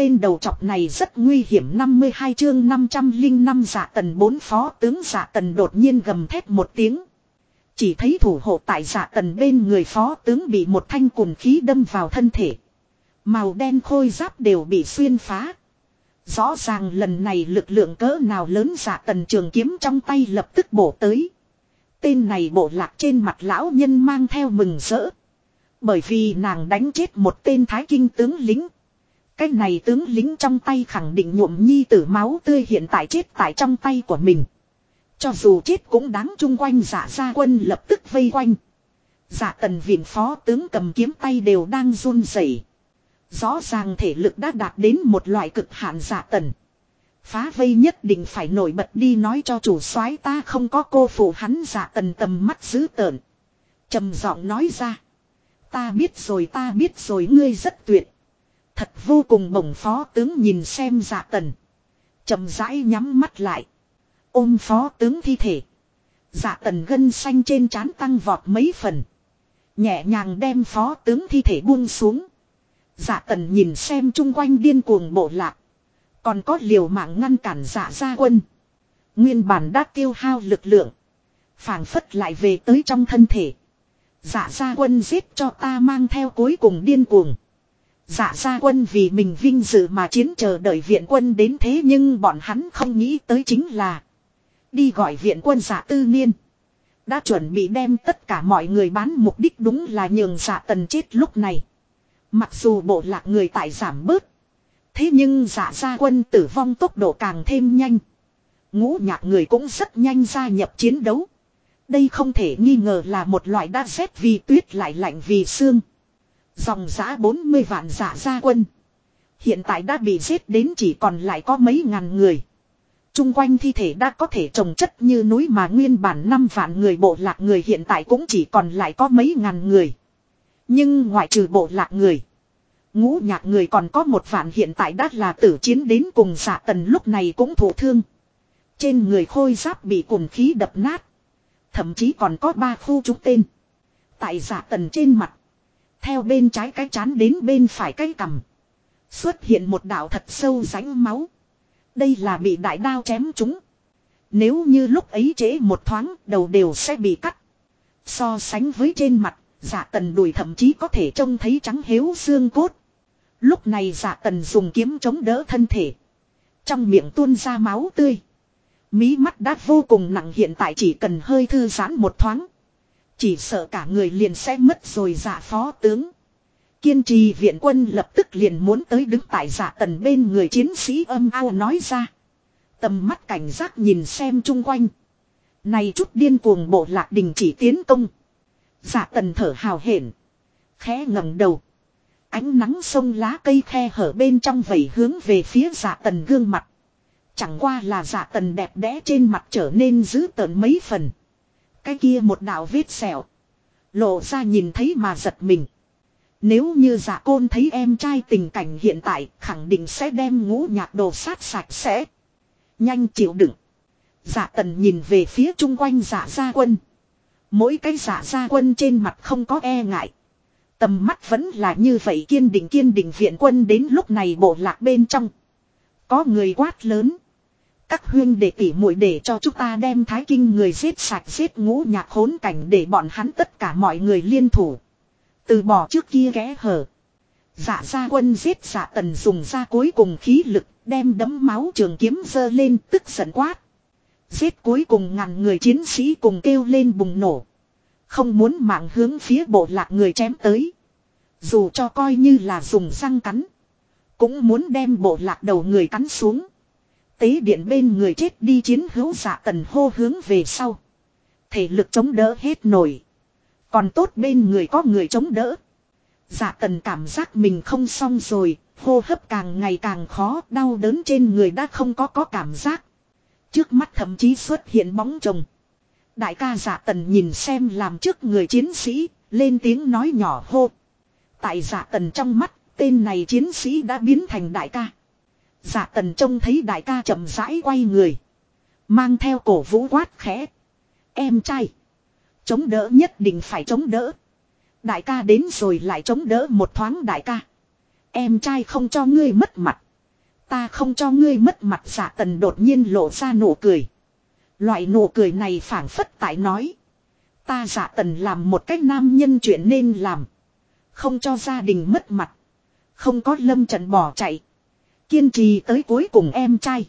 tên đầu trọc này rất nguy hiểm 52 chương 505 giả tần bốn phó tướng giả tần đột nhiên gầm thét một tiếng. Chỉ thấy thủ hộ tại giả tần bên người phó tướng bị một thanh cùn khí đâm vào thân thể. Màu đen khôi giáp đều bị xuyên phá. Rõ ràng lần này lực lượng cỡ nào lớn giả tần trường kiếm trong tay lập tức bổ tới. Tên này bộ lạc trên mặt lão nhân mang theo mừng rỡ. Bởi vì nàng đánh chết một tên thái kinh tướng lính. Cái này tướng lính trong tay khẳng định nhuộm nhi tử máu tươi hiện tại chết tại trong tay của mình. Cho dù chết cũng đáng chung quanh giả gia quân lập tức vây quanh. Giả tần viện phó tướng cầm kiếm tay đều đang run rẩy. Rõ ràng thể lực đã đạt đến một loại cực hạn giả tần. Phá vây nhất định phải nổi bật đi nói cho chủ soái ta không có cô phụ hắn giả tần tầm mắt dữ tợn. trầm giọng nói ra. Ta biết rồi, ta biết rồi, ngươi rất tuyệt. Thật vô cùng bổng phó tướng nhìn xem dạ tần. chậm rãi nhắm mắt lại. Ôm phó tướng thi thể. Dạ tần gân xanh trên trán tăng vọt mấy phần. Nhẹ nhàng đem phó tướng thi thể buông xuống. Dạ tần nhìn xem chung quanh điên cuồng bộ lạc. Còn có liều mạng ngăn cản dạ gia quân. Nguyên bản đã tiêu hao lực lượng. phảng phất lại về tới trong thân thể. Dạ gia quân giết cho ta mang theo cuối cùng điên cuồng. Dạ gia quân vì mình vinh dự mà chiến chờ đợi viện quân đến thế nhưng bọn hắn không nghĩ tới chính là. Đi gọi viện quân giả tư niên. Đã chuẩn bị đem tất cả mọi người bán mục đích đúng là nhường giả tần chết lúc này. Mặc dù bộ lạc người tại giảm bớt. Thế nhưng giả gia quân tử vong tốc độ càng thêm nhanh. Ngũ nhạc người cũng rất nhanh gia nhập chiến đấu. Đây không thể nghi ngờ là một loại đa xét vì tuyết lại lạnh vì xương. Dòng giã 40 vạn giả gia quân. Hiện tại đã bị giết đến chỉ còn lại có mấy ngàn người. Trung quanh thi thể đã có thể trồng chất như núi mà nguyên bản năm vạn người bộ lạc người hiện tại cũng chỉ còn lại có mấy ngàn người. Nhưng ngoại trừ bộ lạc người. Ngũ nhạc người còn có một vạn hiện tại đã là tử chiến đến cùng giả tần lúc này cũng thổ thương. Trên người khôi giáp bị cùng khí đập nát. Thậm chí còn có ba khu trúng tên. Tại giả tần trên mặt. Theo bên trái cái chán đến bên phải cái cằm. Xuất hiện một đạo thật sâu rãnh máu. Đây là bị đại đao chém chúng. Nếu như lúc ấy chế một thoáng đầu đều sẽ bị cắt. So sánh với trên mặt, giả tần đùi thậm chí có thể trông thấy trắng hếu xương cốt. Lúc này giả tần dùng kiếm chống đỡ thân thể. Trong miệng tuôn ra máu tươi. Mí mắt đã vô cùng nặng hiện tại chỉ cần hơi thư giãn một thoáng. Chỉ sợ cả người liền sẽ mất rồi giả phó tướng. Kiên trì viện quân lập tức liền muốn tới đứng tại giả tần bên người chiến sĩ âm ao nói ra. Tầm mắt cảnh giác nhìn xem chung quanh. Này chút điên cuồng bộ lạc đình chỉ tiến công. Giả tần thở hào hển. Khẽ ngẩng đầu. Ánh nắng sông lá cây khe hở bên trong vẩy hướng về phía giả tần gương mặt. Chẳng qua là giả tần đẹp đẽ trên mặt trở nên dữ tợn mấy phần. Cái kia một đạo vết sẹo. Lộ ra nhìn thấy mà giật mình. Nếu như giả côn thấy em trai tình cảnh hiện tại, khẳng định sẽ đem ngũ nhạc đồ sát sạch sẽ. Nhanh chịu đựng. Giả tần nhìn về phía chung quanh giả gia quân. Mỗi cái giả gia quân trên mặt không có e ngại. Tầm mắt vẫn là như vậy kiên định kiên định viện quân đến lúc này bộ lạc bên trong. Có người quát lớn. Các huyên đệ tỉ muội để cho chúng ta đem thái kinh người giết sạch giết ngũ nhạc hỗn cảnh để bọn hắn tất cả mọi người liên thủ. Từ bỏ trước kia ghé hở. Dạ gia quân giết dạ tần dùng ra cuối cùng khí lực, đem đấm máu trường kiếm dơ lên tức giận quát. Giết cuối cùng ngàn người chiến sĩ cùng kêu lên bùng nổ. Không muốn mạng hướng phía bộ lạc người chém tới. Dù cho coi như là dùng răng cắn. Cũng muốn đem bộ lạc đầu người cắn xuống. Tế điện bên người chết đi chiến hữu dạ tần hô hướng về sau. Thể lực chống đỡ hết nổi. Còn tốt bên người có người chống đỡ. Dạ tần cảm giác mình không xong rồi, hô hấp càng ngày càng khó, đau đớn trên người đã không có có cảm giác. Trước mắt thậm chí xuất hiện bóng chồng. Đại ca giả tần nhìn xem làm trước người chiến sĩ, lên tiếng nói nhỏ hô. Tại giả tần trong mắt, tên này chiến sĩ đã biến thành đại ca. Dạ tần trông thấy đại ca chậm rãi quay người. Mang theo cổ vũ quát khẽ. Em trai. Chống đỡ nhất định phải chống đỡ. Đại ca đến rồi lại chống đỡ một thoáng đại ca. Em trai không cho ngươi mất mặt. Ta không cho ngươi mất mặt giả tần đột nhiên lộ ra nụ cười. Loại nụ cười này phản phất tại nói. Ta giả tần làm một cách nam nhân chuyện nên làm. Không cho gia đình mất mặt. Không có lâm trận bỏ chạy. Kiên trì tới cuối cùng em trai.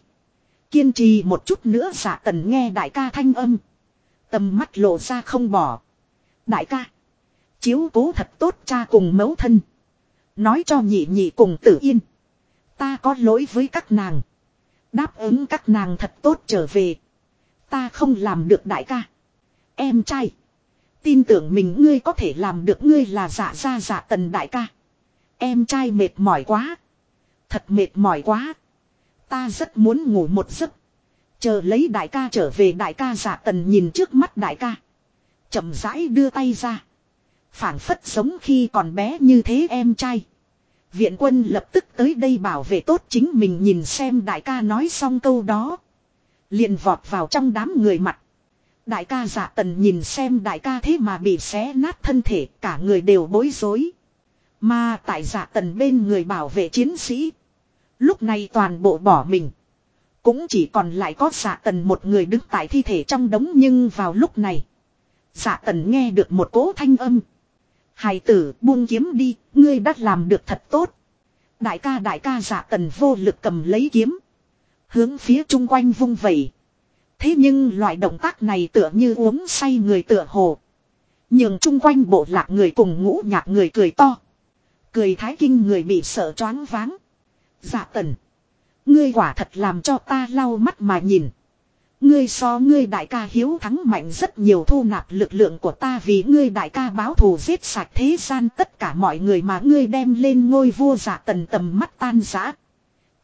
Kiên trì một chút nữa giả tần nghe đại ca thanh âm. Tầm mắt lộ ra không bỏ. Đại ca. Chiếu cố thật tốt cha cùng mẫu thân. Nói cho nhị nhị cùng tử yên. Ta có lỗi với các nàng. Đáp ứng các nàng thật tốt trở về. Ta không làm được đại ca. Em trai. Tin tưởng mình ngươi có thể làm được ngươi là dạ ra dạ tần đại ca. Em trai mệt mỏi quá. Thật mệt mỏi quá. Ta rất muốn ngủ một giấc. Chờ lấy đại ca trở về đại ca giả tần nhìn trước mắt đại ca. chậm rãi đưa tay ra. phảng phất giống khi còn bé như thế em trai. Viện quân lập tức tới đây bảo vệ tốt chính mình nhìn xem đại ca nói xong câu đó. liền vọt vào trong đám người mặt. Đại ca giả tần nhìn xem đại ca thế mà bị xé nát thân thể, cả người đều bối rối. Mà tại giả tần bên người bảo vệ chiến sĩ. Lúc này toàn bộ bỏ mình. Cũng chỉ còn lại có giả tần một người đứng tại thi thể trong đống nhưng vào lúc này. Giả tần nghe được một cỗ thanh âm. Hài tử buông kiếm đi, ngươi đã làm được thật tốt. Đại ca đại ca giả tần vô lực cầm lấy kiếm. Hướng phía chung quanh vung vẩy. Thế nhưng loại động tác này tựa như uống say người tựa hồ. Nhưng chung quanh bộ lạc người cùng ngũ nhạc người cười to. Cười thái kinh người bị sợ choáng váng. Dạ tần. Ngươi quả thật làm cho ta lau mắt mà nhìn. Ngươi so ngươi đại ca hiếu thắng mạnh rất nhiều thu nạp lực lượng của ta vì ngươi đại ca báo thù giết sạch thế gian tất cả mọi người mà ngươi đem lên ngôi vua giả tần tầm mắt tan giã.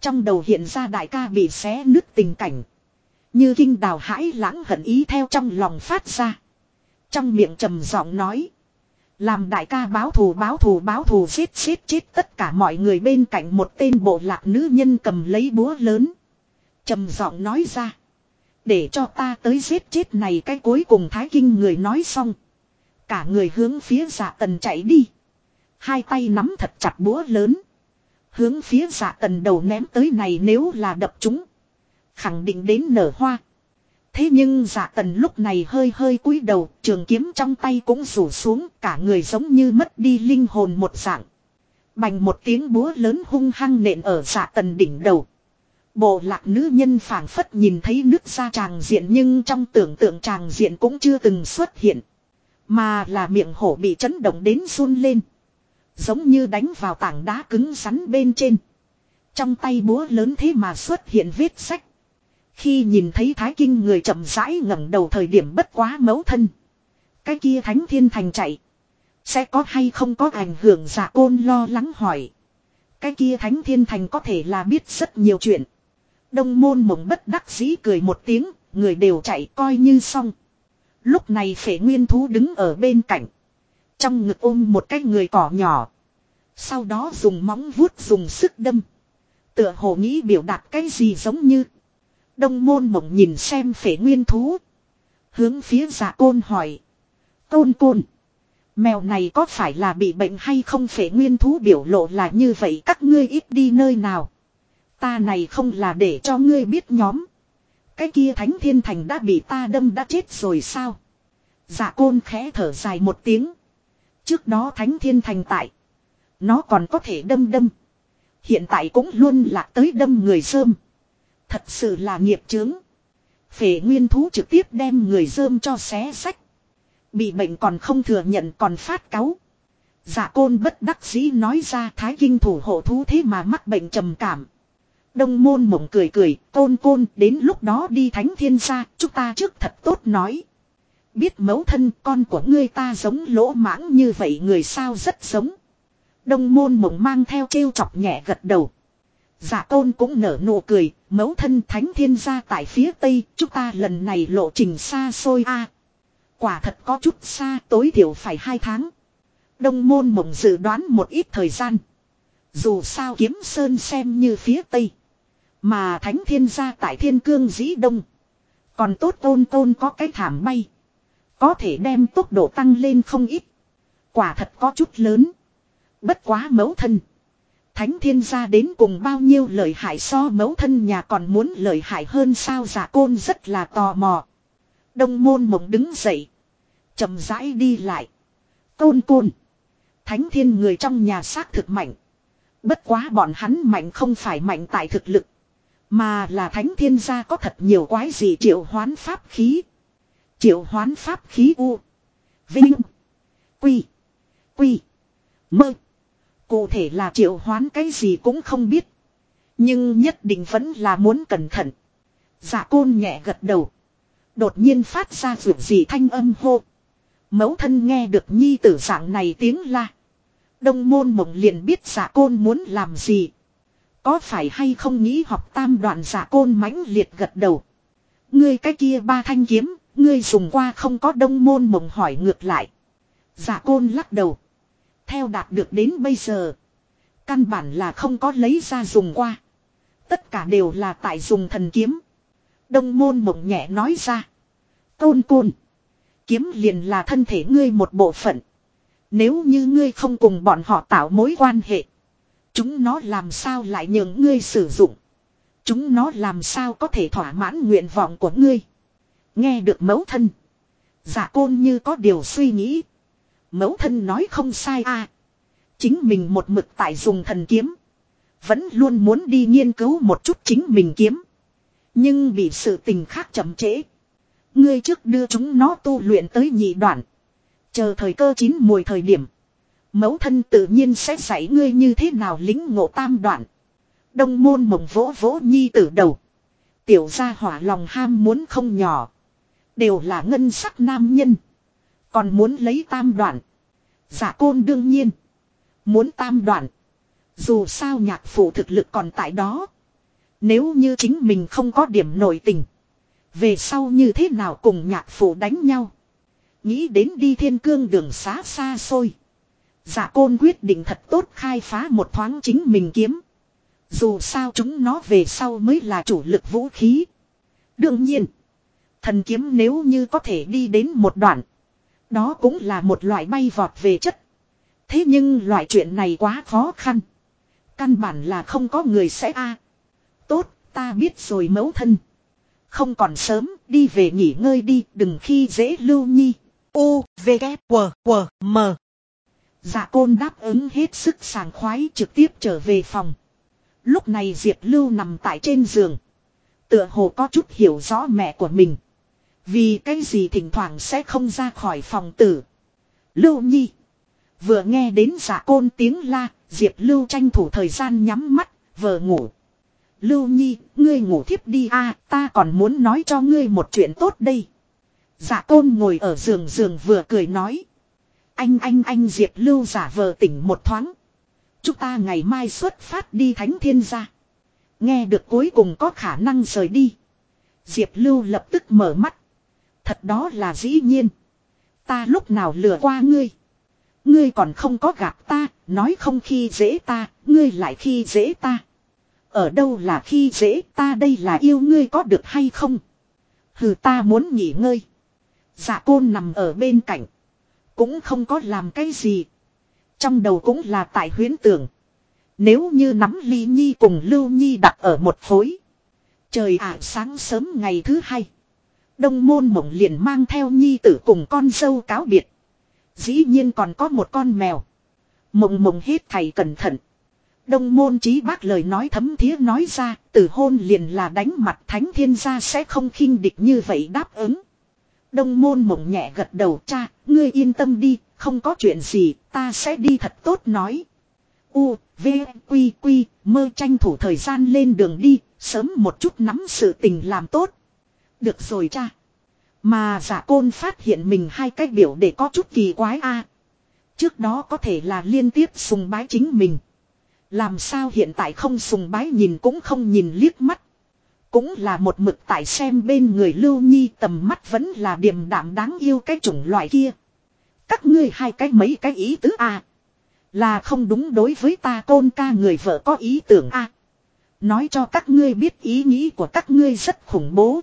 Trong đầu hiện ra đại ca bị xé nứt tình cảnh. Như kinh đào hãi lãng hận ý theo trong lòng phát ra. Trong miệng trầm giọng nói. Làm đại ca báo thù báo thù báo thù, giết giết chết tất cả mọi người bên cạnh một tên bộ lạc nữ nhân cầm lấy búa lớn. trầm giọng nói ra. Để cho ta tới giết chết này cái cuối cùng thái kinh người nói xong. Cả người hướng phía giả tần chạy đi. Hai tay nắm thật chặt búa lớn. Hướng phía giả tần đầu ném tới này nếu là đập chúng. Khẳng định đến nở hoa. Thế nhưng dạ tần lúc này hơi hơi cúi đầu, trường kiếm trong tay cũng rủ xuống, cả người giống như mất đi linh hồn một dạng. Bành một tiếng búa lớn hung hăng nện ở dạ tần đỉnh đầu. Bộ lạc nữ nhân phảng phất nhìn thấy nước ra tràng diện nhưng trong tưởng tượng tràng diện cũng chưa từng xuất hiện. Mà là miệng hổ bị chấn động đến run lên. Giống như đánh vào tảng đá cứng rắn bên trên. Trong tay búa lớn thế mà xuất hiện vết sách. Khi nhìn thấy thái kinh người chậm rãi ngẩng đầu thời điểm bất quá mấu thân. Cái kia thánh thiên thành chạy. Sẽ có hay không có ảnh hưởng giả côn lo lắng hỏi. Cái kia thánh thiên thành có thể là biết rất nhiều chuyện. Đông môn mộng bất đắc dĩ cười một tiếng, người đều chạy coi như xong. Lúc này phể nguyên thú đứng ở bên cạnh. Trong ngực ôm một cái người cỏ nhỏ. Sau đó dùng móng vuốt dùng sức đâm. Tựa hồ nghĩ biểu đạt cái gì giống như. Đông môn mộng nhìn xem phể nguyên thú. Hướng phía giả côn hỏi. Côn côn. Mèo này có phải là bị bệnh hay không phể nguyên thú biểu lộ là như vậy các ngươi ít đi nơi nào. Ta này không là để cho ngươi biết nhóm. Cái kia thánh thiên thành đã bị ta đâm đã chết rồi sao. giả côn khẽ thở dài một tiếng. Trước đó thánh thiên thành tại. Nó còn có thể đâm đâm. Hiện tại cũng luôn là tới đâm người sơm. Thật sự là nghiệp chướng. Phể nguyên thú trực tiếp đem người dơm cho xé sách. Bị bệnh còn không thừa nhận còn phát cáu. Dạ côn bất đắc dĩ nói ra thái kinh thủ hộ thú thế mà mắc bệnh trầm cảm. Đông môn mộng cười cười, côn côn đến lúc đó đi thánh thiên gia, chúng ta trước thật tốt nói. Biết mẫu thân con của ngươi ta giống lỗ mãng như vậy người sao rất giống. Đông môn mộng mang theo trêu chọc nhẹ gật đầu giả tôn cũng nở nụ cười, mẫu thân thánh thiên gia tại phía tây, chúng ta lần này lộ trình xa xôi a. quả thật có chút xa, tối thiểu phải hai tháng. Đông môn mộng dự đoán một ít thời gian. Dù sao kiếm sơn xem như phía tây. Mà thánh thiên gia tại thiên cương dĩ đông. Còn tốt tôn tôn có cái thảm bay. Có thể đem tốc độ tăng lên không ít. Quả thật có chút lớn. Bất quá mẫu thân. Thánh thiên gia đến cùng bao nhiêu lợi hại so mẫu thân nhà còn muốn lợi hại hơn sao giả côn rất là tò mò. Đông môn mộng đứng dậy. chậm rãi đi lại. Côn côn. Thánh thiên người trong nhà xác thực mạnh. Bất quá bọn hắn mạnh không phải mạnh tại thực lực. Mà là thánh thiên gia có thật nhiều quái gì triệu hoán pháp khí. Triệu hoán pháp khí U. Vinh. Quy. Quy. Mơ. Cụ thể là triệu hoán cái gì cũng không biết. Nhưng nhất định vẫn là muốn cẩn thận. giả côn nhẹ gật đầu. Đột nhiên phát ra vượt gì thanh âm hô. Mẫu thân nghe được nhi tử dạng này tiếng la. Đông môn mộng liền biết giả côn muốn làm gì. Có phải hay không nghĩ học tam đoạn giả côn mãnh liệt gật đầu. Ngươi cái kia ba thanh kiếm, ngươi dùng qua không có đông môn mộng hỏi ngược lại. Giả côn lắc đầu. Theo đạt được đến bây giờ. Căn bản là không có lấy ra dùng qua. Tất cả đều là tại dùng thần kiếm. Đông môn mộng nhẹ nói ra. Côn côn. Kiếm liền là thân thể ngươi một bộ phận. Nếu như ngươi không cùng bọn họ tạo mối quan hệ. Chúng nó làm sao lại nhường ngươi sử dụng. Chúng nó làm sao có thể thỏa mãn nguyện vọng của ngươi. Nghe được mẫu thân. Giả côn như có điều suy nghĩ. Mẫu thân nói không sai à. Chính mình một mực tại dùng thần kiếm. Vẫn luôn muốn đi nghiên cứu một chút chính mình kiếm. Nhưng bị sự tình khác chậm trễ. Ngươi trước đưa chúng nó tu luyện tới nhị đoạn. Chờ thời cơ chín mùi thời điểm. Mẫu thân tự nhiên sẽ dạy ngươi như thế nào lính ngộ tam đoạn. Đông môn mộng vỗ vỗ nhi tử đầu. Tiểu gia hỏa lòng ham muốn không nhỏ. Đều là ngân sắc nam nhân. Còn muốn lấy tam đoạn. Giả côn đương nhiên. Muốn tam đoạn. Dù sao nhạc phụ thực lực còn tại đó. Nếu như chính mình không có điểm nổi tình. Về sau như thế nào cùng nhạc phụ đánh nhau. Nghĩ đến đi thiên cương đường xá xa xôi. Giả côn quyết định thật tốt khai phá một thoáng chính mình kiếm. Dù sao chúng nó về sau mới là chủ lực vũ khí. Đương nhiên. Thần kiếm nếu như có thể đi đến một đoạn. Đó cũng là một loại bay vọt về chất. Thế nhưng loại chuyện này quá khó khăn. Căn bản là không có người sẽ a. tốt, ta biết rồi mẫu thân. Không còn sớm, đi về nghỉ ngơi đi, đừng khi dễ lưu nhi. U, V, K, W, W, M. Dạ côn đáp ứng hết sức sàng khoái trực tiếp trở về phòng. Lúc này Diệp Lưu nằm tại trên giường. Tựa hồ có chút hiểu rõ mẹ của mình. Vì cái gì thỉnh thoảng sẽ không ra khỏi phòng tử. Lưu Nhi. Vừa nghe đến giả côn tiếng la, Diệp Lưu tranh thủ thời gian nhắm mắt, vờ ngủ. Lưu Nhi, ngươi ngủ thiếp đi a, ta còn muốn nói cho ngươi một chuyện tốt đây. Giả côn ngồi ở giường giường vừa cười nói. Anh anh anh Diệp Lưu giả vờ tỉnh một thoáng. Chúng ta ngày mai xuất phát đi thánh thiên gia. Nghe được cuối cùng có khả năng rời đi. Diệp Lưu lập tức mở mắt. Thật đó là dĩ nhiên. Ta lúc nào lừa qua ngươi. Ngươi còn không có gặp ta, nói không khi dễ ta, ngươi lại khi dễ ta. Ở đâu là khi dễ ta đây là yêu ngươi có được hay không? Hừ ta muốn nghỉ ngơi. Dạ côn nằm ở bên cạnh. Cũng không có làm cái gì. Trong đầu cũng là tại huyến tưởng. Nếu như nắm ly nhi cùng lưu nhi đặt ở một phối. Trời ạ sáng sớm ngày thứ hai. Đông môn mộng liền mang theo nhi tử cùng con dâu cáo biệt. Dĩ nhiên còn có một con mèo. Mộng mộng hết thầy cẩn thận. Đông môn trí bác lời nói thấm thía nói ra, từ hôn liền là đánh mặt thánh thiên gia sẽ không khinh địch như vậy đáp ứng. Đông môn mộng nhẹ gật đầu cha, ngươi yên tâm đi, không có chuyện gì, ta sẽ đi thật tốt nói. U, V, Quy, Quy, mơ tranh thủ thời gian lên đường đi, sớm một chút nắm sự tình làm tốt. Được rồi cha. Mà giả côn phát hiện mình hai cách biểu để có chút kỳ quái a. Trước đó có thể là liên tiếp sùng bái chính mình. Làm sao hiện tại không sùng bái nhìn cũng không nhìn liếc mắt. Cũng là một mực tại xem bên người lưu nhi tầm mắt vẫn là điềm đạm đáng yêu cái chủng loại kia. Các ngươi hai cái mấy cái ý tứ a Là không đúng đối với ta côn ca người vợ có ý tưởng a Nói cho các ngươi biết ý nghĩ của các ngươi rất khủng bố.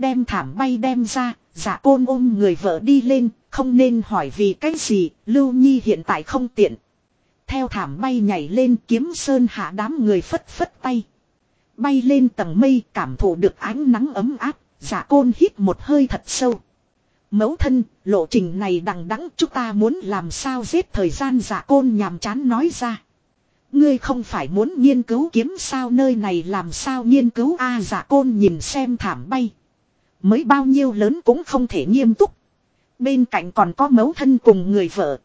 Đem thảm bay đem ra, giả côn ôm người vợ đi lên, không nên hỏi vì cái gì, Lưu Nhi hiện tại không tiện. theo thảm bay nhảy lên kiếm sơn hạ đám người phất phất tay. Bay lên tầng mây cảm thụ được ánh nắng ấm áp, giả côn hít một hơi thật sâu. Mẫu thân, lộ trình này đằng đẵng chúng ta muốn làm sao giết thời gian giả côn nhàm chán nói ra. Ngươi không phải muốn nghiên cứu kiếm sao nơi này làm sao nghiên cứu a giả côn nhìn xem thảm bay. Mới bao nhiêu lớn cũng không thể nghiêm túc. Bên cạnh còn có mẫu thân cùng người vợ.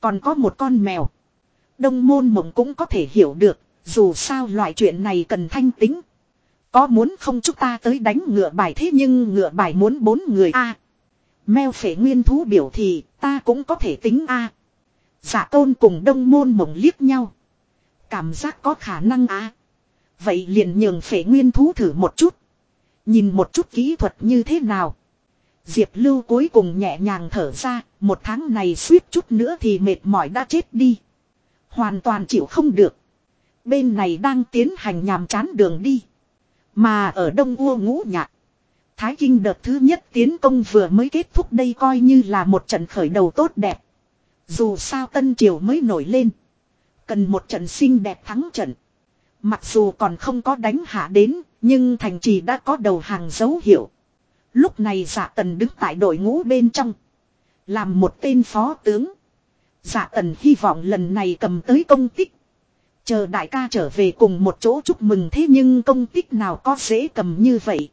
Còn có một con mèo. Đông môn mộng cũng có thể hiểu được, dù sao loại chuyện này cần thanh tính. Có muốn không chúng ta tới đánh ngựa bài thế nhưng ngựa bài muốn bốn người a Mèo phể nguyên thú biểu thì ta cũng có thể tính a Giả tôn cùng đông môn mộng liếc nhau. Cảm giác có khả năng a Vậy liền nhường phể nguyên thú thử một chút. Nhìn một chút kỹ thuật như thế nào. Diệp Lưu cuối cùng nhẹ nhàng thở ra, một tháng này suýt chút nữa thì mệt mỏi đã chết đi. Hoàn toàn chịu không được. Bên này đang tiến hành nhàm chán đường đi. Mà ở Đông U ngũ nhạc. Thái Kinh đợt thứ nhất tiến công vừa mới kết thúc đây coi như là một trận khởi đầu tốt đẹp. Dù sao Tân Triều mới nổi lên. Cần một trận xinh đẹp thắng trận. Mặc dù còn không có đánh hạ đến, nhưng thành trì đã có đầu hàng dấu hiệu. Lúc này giả tần đứng tại đội ngũ bên trong. Làm một tên phó tướng. Giả tần hy vọng lần này cầm tới công tích. Chờ đại ca trở về cùng một chỗ chúc mừng thế nhưng công tích nào có dễ cầm như vậy.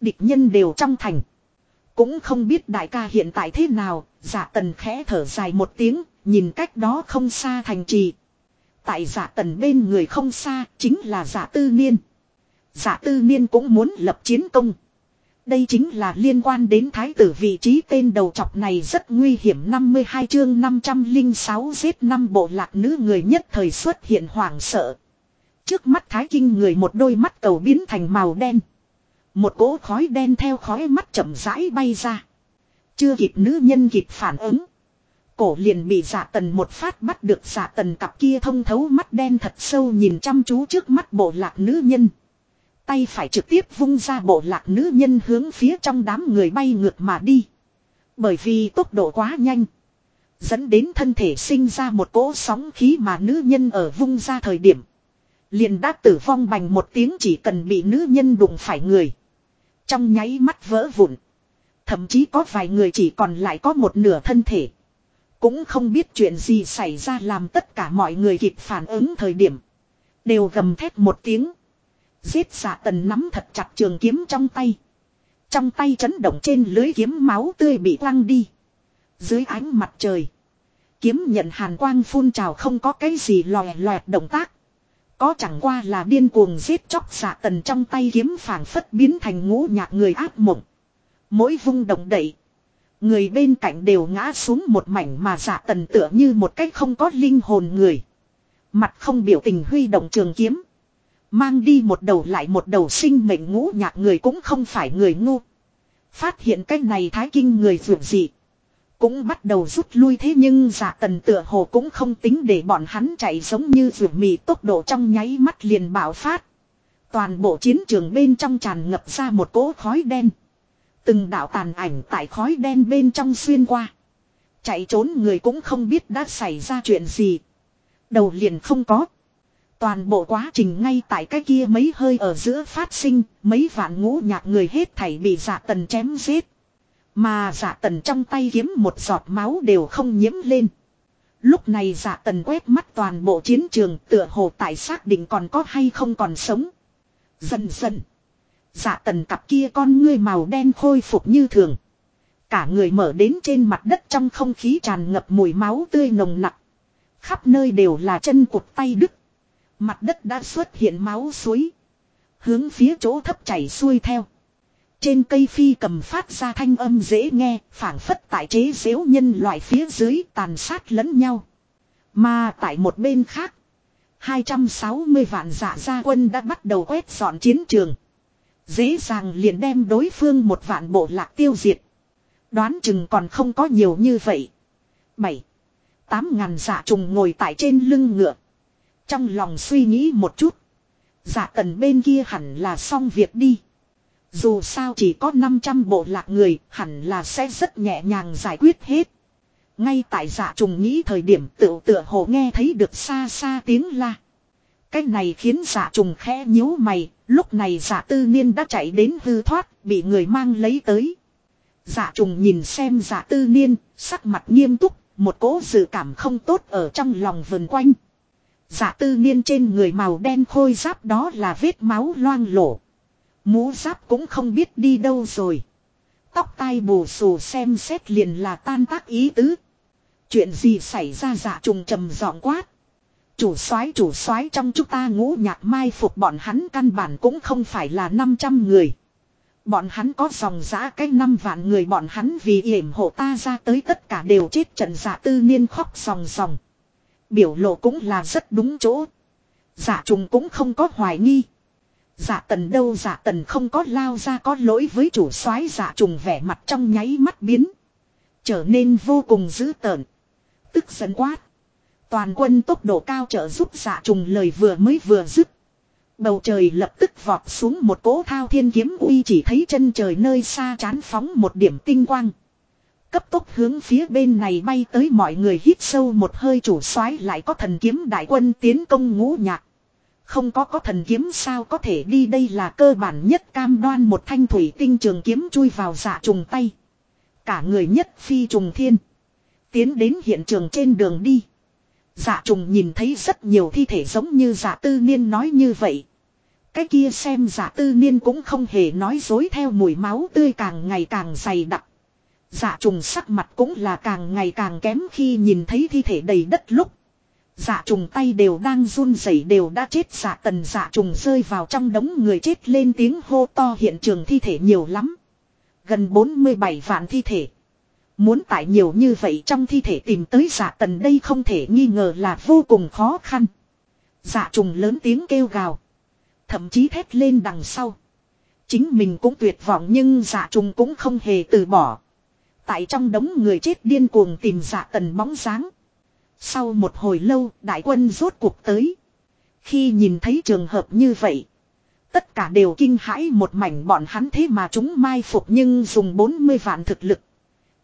Địch nhân đều trong thành. Cũng không biết đại ca hiện tại thế nào, giả tần khẽ thở dài một tiếng, nhìn cách đó không xa thành trì. Tại giả tần bên người không xa, chính là giả tư niên. Giả tư niên cũng muốn lập chiến công. Đây chính là liên quan đến thái tử vị trí tên đầu chọc này rất nguy hiểm 52 chương 506 giết năm bộ lạc nữ người nhất thời xuất hiện hoảng sợ. Trước mắt thái kinh người một đôi mắt cầu biến thành màu đen. Một cỗ khói đen theo khói mắt chậm rãi bay ra. Chưa kịp nữ nhân kịp phản ứng. Cổ liền bị giả tần một phát bắt được giả tần cặp kia thông thấu mắt đen thật sâu nhìn chăm chú trước mắt bộ lạc nữ nhân. Tay phải trực tiếp vung ra bộ lạc nữ nhân hướng phía trong đám người bay ngược mà đi. Bởi vì tốc độ quá nhanh. Dẫn đến thân thể sinh ra một cỗ sóng khí mà nữ nhân ở vung ra thời điểm. Liền đã tử vong bành một tiếng chỉ cần bị nữ nhân đụng phải người. Trong nháy mắt vỡ vụn. Thậm chí có vài người chỉ còn lại có một nửa thân thể. Cũng không biết chuyện gì xảy ra làm tất cả mọi người kịp phản ứng thời điểm. Đều gầm thét một tiếng. Giết xạ tần nắm thật chặt trường kiếm trong tay. Trong tay chấn động trên lưới kiếm máu tươi bị quăng đi. Dưới ánh mặt trời. Kiếm nhận hàn quang phun trào không có cái gì lòe loẹt động tác. Có chẳng qua là điên cuồng giết chóc xạ tần trong tay kiếm phảng phất biến thành ngũ nhạc người ác mộng. Mỗi vung động đẩy. Người bên cạnh đều ngã xuống một mảnh mà giả tần tựa như một cách không có linh hồn người. Mặt không biểu tình huy động trường kiếm. Mang đi một đầu lại một đầu sinh mệnh ngũ nhạc người cũng không phải người ngu. Phát hiện cái này thái kinh người vượt gì. Cũng bắt đầu rút lui thế nhưng giả tần tựa hồ cũng không tính để bọn hắn chạy giống như vượt mì tốc độ trong nháy mắt liền bạo phát. Toàn bộ chiến trường bên trong tràn ngập ra một cỗ khói đen. Từng đạo tàn ảnh tại khói đen bên trong xuyên qua. Chạy trốn người cũng không biết đã xảy ra chuyện gì. Đầu liền không có. Toàn bộ quá trình ngay tại cái kia mấy hơi ở giữa phát sinh, mấy vạn ngũ nhạc người hết thảy bị giả tần chém giết. Mà giả tần trong tay kiếm một giọt máu đều không nhiễm lên. Lúc này giả tần quét mắt toàn bộ chiến trường tựa hồ tại xác định còn có hay không còn sống. Dần dần dạ tần cặp kia con ngươi màu đen khôi phục như thường. Cả người mở đến trên mặt đất trong không khí tràn ngập mùi máu tươi nồng nặc. Khắp nơi đều là chân cụt tay đứt. Mặt đất đã xuất hiện máu suối. Hướng phía chỗ thấp chảy xuôi theo. Trên cây phi cầm phát ra thanh âm dễ nghe, phảng phất tại chế xếu nhân loại phía dưới tàn sát lẫn nhau. Mà tại một bên khác, 260 vạn dạ gia quân đã bắt đầu quét dọn chiến trường. Dễ dàng liền đem đối phương một vạn bộ lạc tiêu diệt. Đoán chừng còn không có nhiều như vậy. 7. 8 ngàn giả trùng ngồi tại trên lưng ngựa. Trong lòng suy nghĩ một chút. giả tần bên kia hẳn là xong việc đi. Dù sao chỉ có 500 bộ lạc người, hẳn là sẽ rất nhẹ nhàng giải quyết hết. Ngay tại giả trùng nghĩ thời điểm tựu tựa hồ nghe thấy được xa xa tiếng la. Cái này khiến giả trùng khẽ nhíu mày, lúc này giả tư niên đã chạy đến hư thoát, bị người mang lấy tới. giả trùng nhìn xem giả tư niên, sắc mặt nghiêm túc, một cỗ dự cảm không tốt ở trong lòng vần quanh. giả tư niên trên người màu đen khôi giáp đó là vết máu loang lổ. Mũ giáp cũng không biết đi đâu rồi. Tóc tai bù xù xem xét liền là tan tác ý tứ. Chuyện gì xảy ra giả trùng trầm giọng quát. Chủ soái chủ soái, trong chúng ta ngũ nhạc mai phục bọn hắn căn bản cũng không phải là 500 người. Bọn hắn có dòng giã cái năm vạn người, bọn hắn vì yểm hộ ta ra tới tất cả đều chết trận giả tư niên khóc sòng sòng Biểu lộ cũng là rất đúng chỗ. Giả trùng cũng không có hoài nghi. Giả tần đâu, giả tần không có lao ra có lỗi với chủ soái, giả trùng vẻ mặt trong nháy mắt biến. Trở nên vô cùng dữ tợn. Tức giận quát. Toàn quân tốc độ cao trợ giúp giả trùng lời vừa mới vừa dứt. Bầu trời lập tức vọt xuống một cỗ thao thiên kiếm uy chỉ thấy chân trời nơi xa chán phóng một điểm tinh quang. Cấp tốc hướng phía bên này bay tới mọi người hít sâu một hơi chủ soái lại có thần kiếm đại quân tiến công ngũ nhạc. Không có có thần kiếm sao có thể đi đây là cơ bản nhất cam đoan một thanh thủy tinh trường kiếm chui vào dạ trùng tay. Cả người nhất phi trùng thiên. Tiến đến hiện trường trên đường đi. Dạ trùng nhìn thấy rất nhiều thi thể giống như dạ tư niên nói như vậy. Cái kia xem dạ tư niên cũng không hề nói dối theo mùi máu tươi càng ngày càng dày đặc. Dạ trùng sắc mặt cũng là càng ngày càng kém khi nhìn thấy thi thể đầy đất lúc. Dạ trùng tay đều đang run rẩy đều đã chết dạ tần dạ trùng rơi vào trong đống người chết lên tiếng hô to hiện trường thi thể nhiều lắm. Gần 47 vạn thi thể. Muốn tại nhiều như vậy trong thi thể tìm tới dạ tần đây không thể nghi ngờ là vô cùng khó khăn. Dạ trùng lớn tiếng kêu gào. Thậm chí thét lên đằng sau. Chính mình cũng tuyệt vọng nhưng dạ trùng cũng không hề từ bỏ. Tại trong đống người chết điên cuồng tìm dạ tần bóng dáng. Sau một hồi lâu, đại quân rốt cuộc tới. Khi nhìn thấy trường hợp như vậy. Tất cả đều kinh hãi một mảnh bọn hắn thế mà chúng mai phục nhưng dùng 40 vạn thực lực.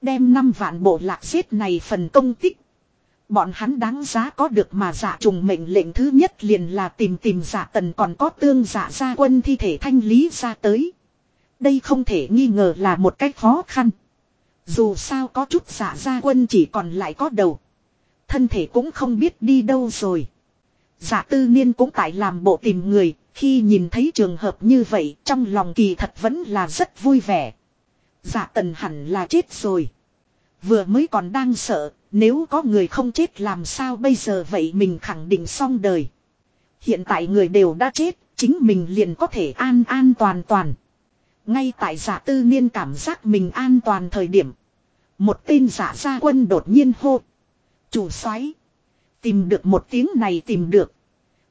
Đem 5 vạn bộ lạc xếp này phần công tích. Bọn hắn đáng giá có được mà giả trùng mệnh lệnh thứ nhất liền là tìm tìm giả tần còn có tương giả gia quân thi thể thanh lý ra tới. Đây không thể nghi ngờ là một cách khó khăn. Dù sao có chút giả gia quân chỉ còn lại có đầu. Thân thể cũng không biết đi đâu rồi. Giả tư niên cũng tại làm bộ tìm người, khi nhìn thấy trường hợp như vậy trong lòng kỳ thật vẫn là rất vui vẻ. Giả tần hẳn là chết rồi. Vừa mới còn đang sợ, nếu có người không chết làm sao bây giờ vậy mình khẳng định xong đời. Hiện tại người đều đã chết, chính mình liền có thể an an toàn toàn. Ngay tại giả tư niên cảm giác mình an toàn thời điểm. Một tên giả gia quân đột nhiên hô. Chủ xoáy. Tìm được một tiếng này tìm được.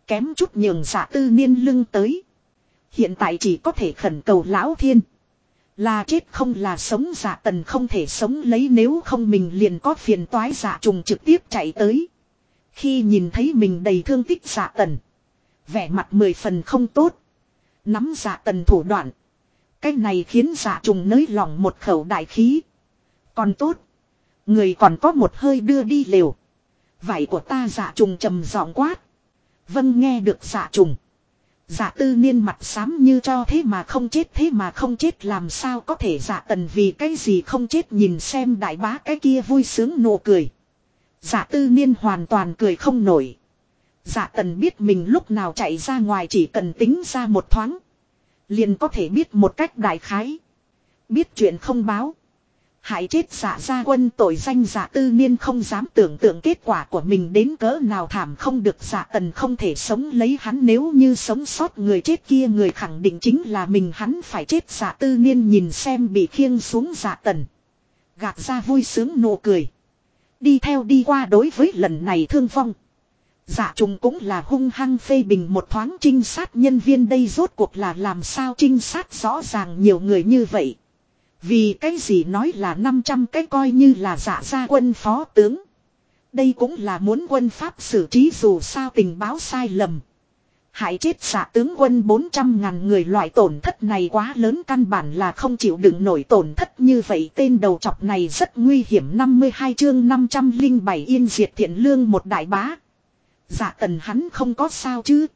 Kém chút nhường giả tư niên lưng tới. Hiện tại chỉ có thể khẩn cầu lão thiên. Là chết không là sống giả tần không thể sống lấy nếu không mình liền có phiền toái giả trùng trực tiếp chạy tới. Khi nhìn thấy mình đầy thương tích giả tần. Vẻ mặt mười phần không tốt. Nắm giả tần thủ đoạn. Cái này khiến giả trùng nới lòng một khẩu đại khí. Còn tốt. Người còn có một hơi đưa đi liều. Vải của ta giả trùng trầm giọng quát. Vâng nghe được giả trùng. Dạ tư niên mặt xám như cho thế mà không chết, thế mà không chết, làm sao có thể dạ tần vì cái gì không chết, nhìn xem đại bá cái kia vui sướng nụ cười. Dạ tư niên hoàn toàn cười không nổi. Dạ tần biết mình lúc nào chạy ra ngoài chỉ cần tính ra một thoáng. Liền có thể biết một cách đại khái. Biết chuyện không báo. Hại chết giả gia quân tội danh giả tư niên không dám tưởng tượng kết quả của mình đến cỡ nào thảm không được giả tần không thể sống lấy hắn nếu như sống sót người chết kia người khẳng định chính là mình hắn phải chết giả tư niên nhìn xem bị khiêng xuống giả tần. Gạt ra vui sướng nụ cười. Đi theo đi qua đối với lần này thương vong. Giả trùng cũng là hung hăng phê bình một thoáng trinh sát nhân viên đây rốt cuộc là làm sao trinh sát rõ ràng nhiều người như vậy. Vì cái gì nói là 500 cái coi như là giả ra quân phó tướng. Đây cũng là muốn quân pháp xử trí dù sao tình báo sai lầm. Hại chết giả tướng quân 400 ngàn người loại tổn thất này quá lớn căn bản là không chịu đựng nổi tổn thất như vậy tên đầu chọc này rất nguy hiểm 52 chương 507 yên diệt thiện lương một đại bá. Giả tần hắn không có sao chứ.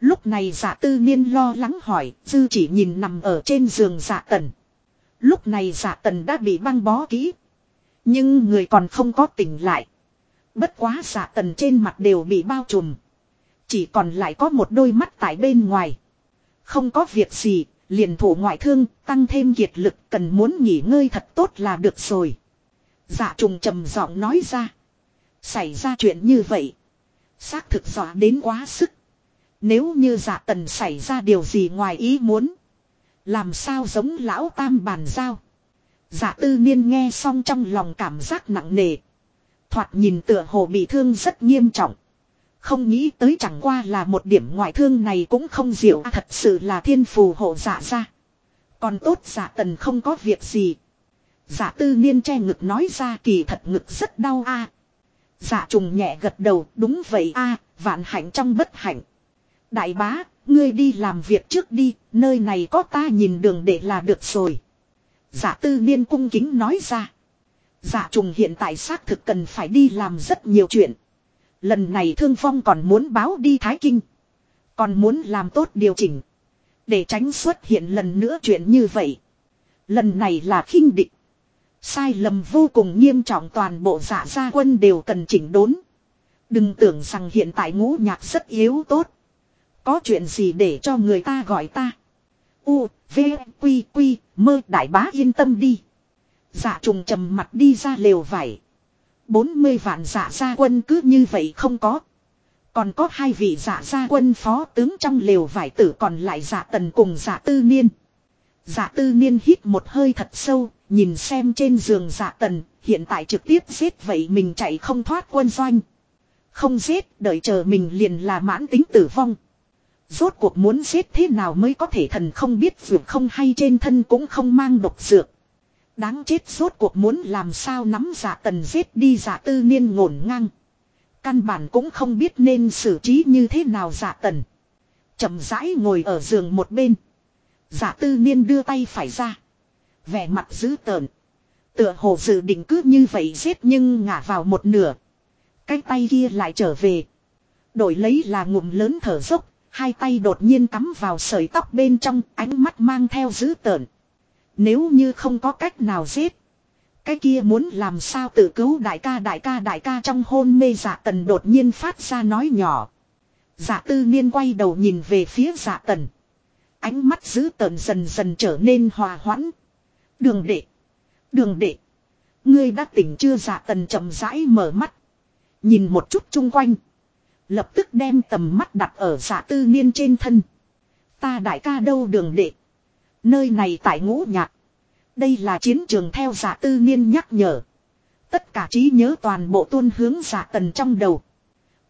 Lúc này giả tư niên lo lắng hỏi, dư chỉ nhìn nằm ở trên giường giả tần. Lúc này giả tần đã bị băng bó kỹ. Nhưng người còn không có tỉnh lại. Bất quá giả tần trên mặt đều bị bao trùm. Chỉ còn lại có một đôi mắt tại bên ngoài. Không có việc gì, liền thủ ngoại thương, tăng thêm kiệt lực cần muốn nghỉ ngơi thật tốt là được rồi. Dạ trùng trầm giọng nói ra. Xảy ra chuyện như vậy. Xác thực dọa đến quá sức. Nếu như dạ tần xảy ra điều gì ngoài ý muốn. Làm sao giống lão tam bàn giao. Dạ tư niên nghe xong trong lòng cảm giác nặng nề. Thoạt nhìn tựa hồ bị thương rất nghiêm trọng. Không nghĩ tới chẳng qua là một điểm ngoại thương này cũng không diệu à thật sự là thiên phù hộ dạ ra. Còn tốt dạ tần không có việc gì. Dạ tư niên che ngực nói ra kỳ thật ngực rất đau a. Dạ trùng nhẹ gật đầu đúng vậy a vạn hạnh trong bất hạnh. Đại bá, ngươi đi làm việc trước đi, nơi này có ta nhìn đường để là được rồi. giả tư niên cung kính nói ra. giả trùng hiện tại xác thực cần phải đi làm rất nhiều chuyện. Lần này thương phong còn muốn báo đi Thái Kinh. Còn muốn làm tốt điều chỉnh. Để tránh xuất hiện lần nữa chuyện như vậy. Lần này là khinh địch. Sai lầm vô cùng nghiêm trọng toàn bộ giả gia quân đều cần chỉnh đốn. Đừng tưởng rằng hiện tại ngũ nhạc rất yếu tốt. Có chuyện gì để cho người ta gọi ta. U, V, Quy, Quy, mơ đại bá yên tâm đi. Dạ trùng trầm mặt đi ra lều vải. 40 vạn dạ gia quân cứ như vậy không có. Còn có hai vị dạ gia quân phó tướng trong lều vải tử còn lại dạ tần cùng dạ tư niên. Dạ tư niên hít một hơi thật sâu, nhìn xem trên giường dạ tần, hiện tại trực tiếp giết vậy mình chạy không thoát quân doanh. Không giết, đợi chờ mình liền là mãn tính tử vong. Rốt cuộc muốn giết thế nào mới có thể thần không biết dược không hay trên thân cũng không mang độc dược. Đáng chết rốt cuộc muốn làm sao nắm giả tần giết đi giả tư niên ngổn ngang. Căn bản cũng không biết nên xử trí như thế nào giả tần. chậm rãi ngồi ở giường một bên. Giả tư niên đưa tay phải ra. Vẻ mặt dữ tợn. Tựa hồ dự định cứ như vậy giết nhưng ngả vào một nửa. Cái tay kia lại trở về. Đổi lấy là ngụm lớn thở dốc. Hai tay đột nhiên cắm vào sợi tóc bên trong, ánh mắt mang theo dữ tợn. Nếu như không có cách nào giết. Cái kia muốn làm sao tự cứu đại ca đại ca đại ca trong hôn mê dạ tần đột nhiên phát ra nói nhỏ. Dạ tư niên quay đầu nhìn về phía dạ tần. Ánh mắt dữ tợn dần dần trở nên hòa hoãn. Đường đệ. Đường đệ. Ngươi đã tỉnh chưa dạ tần chậm rãi mở mắt. Nhìn một chút chung quanh. Lập tức đem tầm mắt đặt ở giả tư niên trên thân. Ta đại ca đâu đường đệ. Nơi này tại ngũ nhạc. Đây là chiến trường theo giả tư niên nhắc nhở. Tất cả trí nhớ toàn bộ tuôn hướng giả tần trong đầu.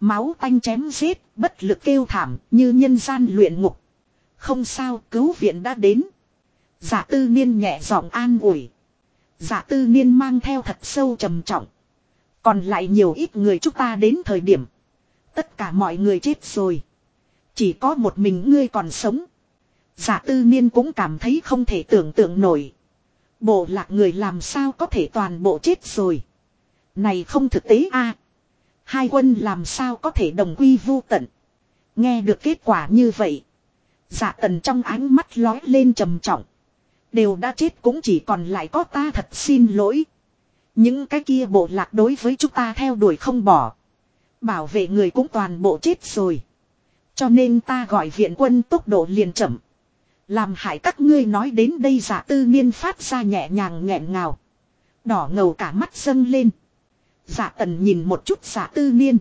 Máu tanh chém giết, bất lực kêu thảm như nhân gian luyện ngục. Không sao, cứu viện đã đến. Giả tư niên nhẹ giọng an ủi. Giả tư niên mang theo thật sâu trầm trọng. Còn lại nhiều ít người chúng ta đến thời điểm. Tất cả mọi người chết rồi. Chỉ có một mình ngươi còn sống. Giả tư niên cũng cảm thấy không thể tưởng tượng nổi. Bộ lạc người làm sao có thể toàn bộ chết rồi. Này không thực tế a Hai quân làm sao có thể đồng quy vu tận. Nghe được kết quả như vậy. Giả tần trong ánh mắt lói lên trầm trọng. Đều đã chết cũng chỉ còn lại có ta thật xin lỗi. Những cái kia bộ lạc đối với chúng ta theo đuổi không bỏ. Bảo vệ người cũng toàn bộ chết rồi. Cho nên ta gọi viện quân tốc độ liền chậm. Làm hại các ngươi nói đến đây giả tư niên phát ra nhẹ nhàng nghẹn ngào. Đỏ ngầu cả mắt dâng lên. Giả tần nhìn một chút giả tư niên.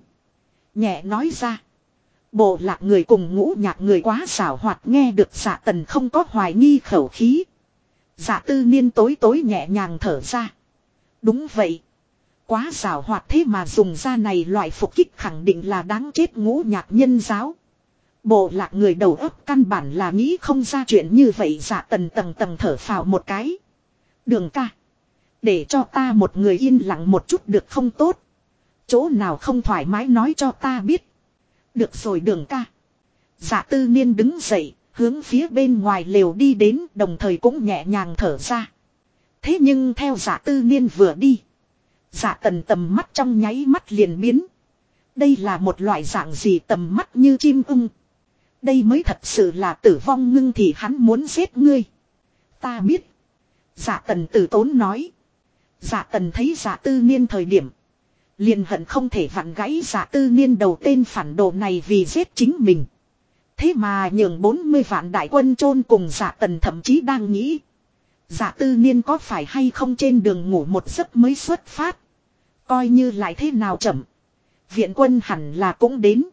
Nhẹ nói ra. Bộ lạc người cùng ngũ nhạc người quá xảo hoạt nghe được giả tần không có hoài nghi khẩu khí. Giả tư niên tối tối nhẹ nhàng thở ra. Đúng vậy. Quá xảo hoạt thế mà dùng ra này loại phục kích khẳng định là đáng chết ngũ nhạc nhân giáo. Bộ lạc người đầu óc căn bản là nghĩ không ra chuyện như vậy giả tần tầng tầng thở phào một cái. Đường ca. Để cho ta một người yên lặng một chút được không tốt. Chỗ nào không thoải mái nói cho ta biết. Được rồi đường ca. Dạ tư niên đứng dậy, hướng phía bên ngoài lều đi đến đồng thời cũng nhẹ nhàng thở ra. Thế nhưng theo dạ tư niên vừa đi. Dạ tần tầm mắt trong nháy mắt liền biến. Đây là một loại dạng gì tầm mắt như chim ưng. Đây mới thật sự là tử vong ngưng thì hắn muốn giết ngươi. Ta biết. Dạ tần tử tốn nói. Dạ tần thấy dạ tư niên thời điểm. Liền hận không thể vặn gãy dạ tư niên đầu tên phản đồ này vì giết chính mình. Thế mà nhường 40 vạn đại quân chôn cùng dạ tần thậm chí đang nghĩ. Dạ tư niên có phải hay không trên đường ngủ một giấc mới xuất phát. Coi như lại thế nào chậm. Viện quân hẳn là cũng đến.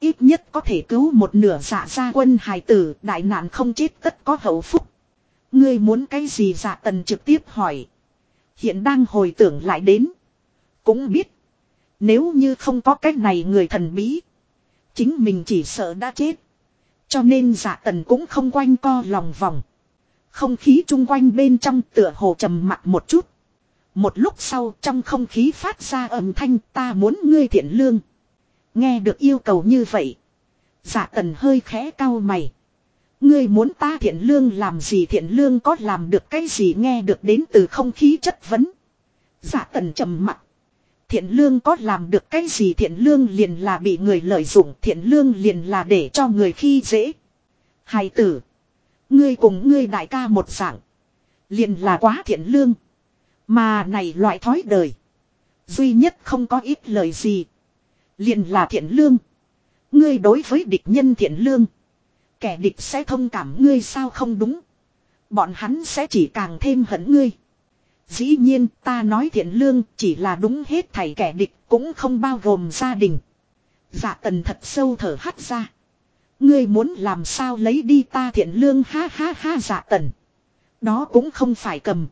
Ít nhất có thể cứu một nửa dạ gia quân hài tử, đại nạn không chết tất có hậu phúc. Ngươi muốn cái gì dạ tần trực tiếp hỏi. Hiện đang hồi tưởng lại đến. Cũng biết. Nếu như không có cách này người thần bí. Chính mình chỉ sợ đã chết. Cho nên dạ tần cũng không quanh co lòng vòng. Không khí chung quanh bên trong tựa hồ trầm mặc một chút. Một lúc sau trong không khí phát ra âm thanh ta muốn ngươi thiện lương. Nghe được yêu cầu như vậy. giả tần hơi khẽ cau mày. Ngươi muốn ta thiện lương làm gì thiện lương có làm được cái gì nghe được đến từ không khí chất vấn. giả tần trầm mặc. Thiện lương có làm được cái gì thiện lương liền là bị người lợi dụng, thiện lương liền là để cho người khi dễ. hai tử. Ngươi cùng ngươi đại ca một dạng. Liền là quá thiện lương. Mà này loại thói đời. Duy nhất không có ít lời gì. Liền là thiện lương. Ngươi đối với địch nhân thiện lương. Kẻ địch sẽ thông cảm ngươi sao không đúng. Bọn hắn sẽ chỉ càng thêm hận ngươi. Dĩ nhiên, ta nói thiện lương chỉ là đúng hết thảy kẻ địch cũng không bao gồm gia đình. Dạ tần thật sâu thở hắt ra. Ngươi muốn làm sao lấy đi ta thiện lương ha ha ha dạ tần. Đó cũng không phải cầm.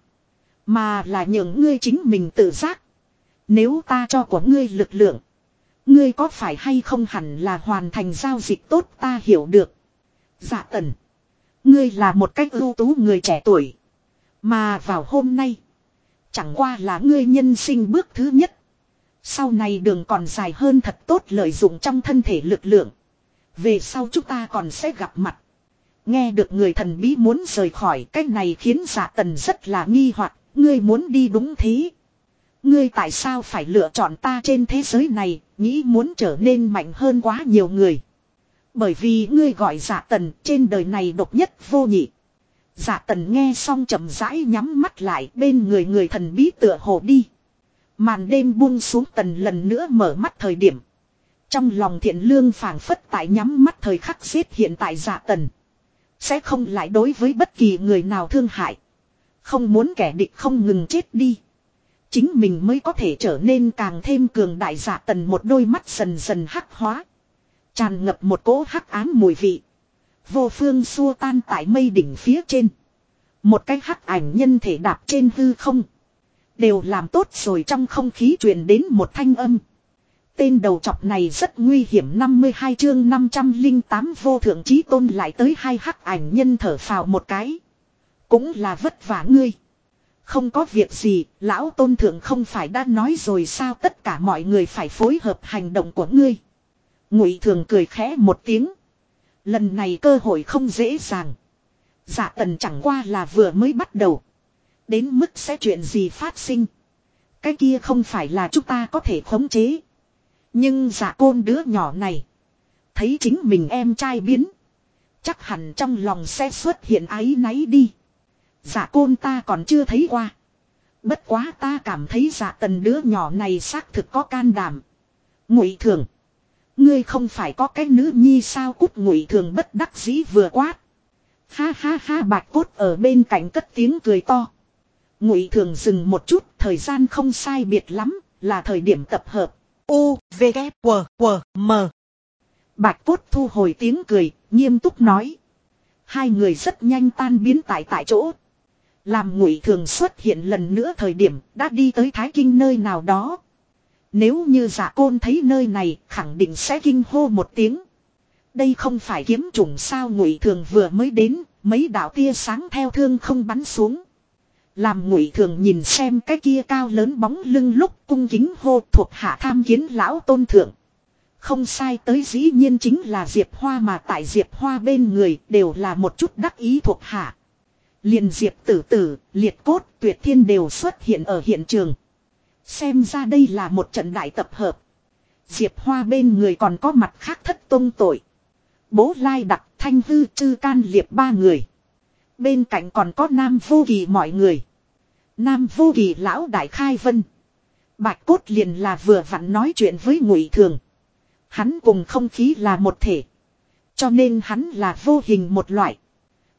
Mà là những ngươi chính mình tự giác. Nếu ta cho của ngươi lực lượng. Ngươi có phải hay không hẳn là hoàn thành giao dịch tốt ta hiểu được. Dạ tần. Ngươi là một cách ưu tú người trẻ tuổi. Mà vào hôm nay. Chẳng qua là ngươi nhân sinh bước thứ nhất. Sau này đường còn dài hơn thật tốt lợi dụng trong thân thể lực lượng. Về sau chúng ta còn sẽ gặp mặt. Nghe được người thần bí muốn rời khỏi cách này khiến giả tần rất là nghi hoặc ngươi muốn đi đúng thế. Ngươi tại sao phải lựa chọn ta trên thế giới này, nghĩ muốn trở nên mạnh hơn quá nhiều người. Bởi vì ngươi gọi giả tần trên đời này độc nhất vô nhị. Giả tần nghe xong chậm rãi nhắm mắt lại bên người người thần bí tựa hồ đi. Màn đêm buông xuống tần lần nữa mở mắt thời điểm. Trong lòng thiện lương phảng phất tại nhắm mắt thời khắc giết hiện tại giả tần. Sẽ không lại đối với bất kỳ người nào thương hại. Không muốn kẻ địch không ngừng chết đi. Chính mình mới có thể trở nên càng thêm cường đại giả tần một đôi mắt dần dần hắc hóa. Tràn ngập một cỗ hắc ám mùi vị. Vô phương xua tan tại mây đỉnh phía trên. Một cái hắc ảnh nhân thể đạp trên hư không. Đều làm tốt rồi trong không khí truyền đến một thanh âm. Tên đầu chọc này rất nguy hiểm 52 chương 508 vô thượng trí tôn lại tới hai hắc ảnh nhân thở phào một cái. Cũng là vất vả ngươi. Không có việc gì, lão tôn thượng không phải đã nói rồi sao tất cả mọi người phải phối hợp hành động của ngươi. Ngụy thường cười khẽ một tiếng. Lần này cơ hội không dễ dàng. Dạ tần chẳng qua là vừa mới bắt đầu. Đến mức sẽ chuyện gì phát sinh. Cái kia không phải là chúng ta có thể khống chế. Nhưng giả côn đứa nhỏ này. Thấy chính mình em trai biến. Chắc hẳn trong lòng sẽ xuất hiện ái náy đi. giả côn ta còn chưa thấy qua. Bất quá ta cảm thấy giả tần đứa nhỏ này xác thực có can đảm. Ngụy thường. Ngươi không phải có cái nữ nhi sao cút ngụy thường bất đắc dĩ vừa quát. Ha ha ha, bạch cốt ở bên cạnh cất tiếng cười to. Ngụy thường dừng một chút, thời gian không sai biệt lắm, là thời điểm tập hợp. U, V, K, W, W, M. Bạch cốt thu hồi tiếng cười, nghiêm túc nói. Hai người rất nhanh tan biến tại tại chỗ. Làm ngụy thường xuất hiện lần nữa thời điểm đã đi tới Thái Kinh nơi nào đó. Nếu như giả côn thấy nơi này khẳng định sẽ kinh hô một tiếng. Đây không phải kiếm trùng sao ngụy thường vừa mới đến, mấy đạo tia sáng theo thương không bắn xuống. Làm ngụy thường nhìn xem cái kia cao lớn bóng lưng lúc cung kính hô thuộc hạ tham kiến lão tôn thượng. Không sai tới dĩ nhiên chính là Diệp Hoa mà tại Diệp Hoa bên người đều là một chút đắc ý thuộc hạ. liền Diệp tử tử, liệt cốt, tuyệt thiên đều xuất hiện ở hiện trường. Xem ra đây là một trận đại tập hợp. Diệp Hoa bên người còn có mặt khác thất tôn tội. Bố Lai Đặc Thanh Hư Chư Can Liệp ba người. Bên cạnh còn có Nam Vô Kỳ mọi người. Nam Vô Kỳ lão đại khai vân. Bạch cốt liền là vừa vặn nói chuyện với ngụy thường. Hắn cùng không khí là một thể. Cho nên hắn là vô hình một loại.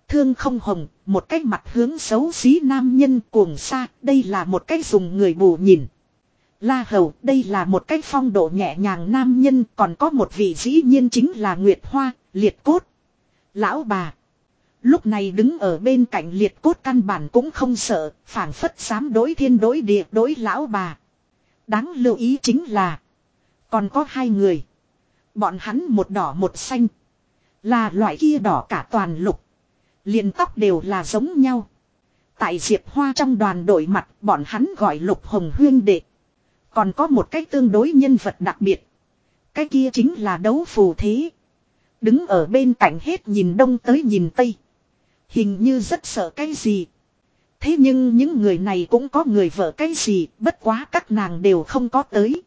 Thương không hồng, một cái mặt hướng xấu xí nam nhân cuồng xa, đây là một cái dùng người bù nhìn. La Hầu, đây là một cái phong độ nhẹ nhàng nam nhân, còn có một vị dĩ nhiên chính là Nguyệt Hoa, liệt cốt. Lão bà. Lúc này đứng ở bên cạnh liệt cốt căn bản cũng không sợ, phản phất dám đối thiên đối địa đối lão bà. Đáng lưu ý chính là, còn có hai người. Bọn hắn một đỏ một xanh. Là loại kia đỏ cả toàn lục. liền tóc đều là giống nhau. Tại Diệp Hoa trong đoàn đội mặt bọn hắn gọi lục hồng huyên đệ. Còn có một cách tương đối nhân vật đặc biệt. Cái kia chính là đấu phù thế. Đứng ở bên cạnh hết nhìn đông tới nhìn tây. Hình như rất sợ cái gì. Thế nhưng những người này cũng có người vợ cái gì, bất quá các nàng đều không có tới.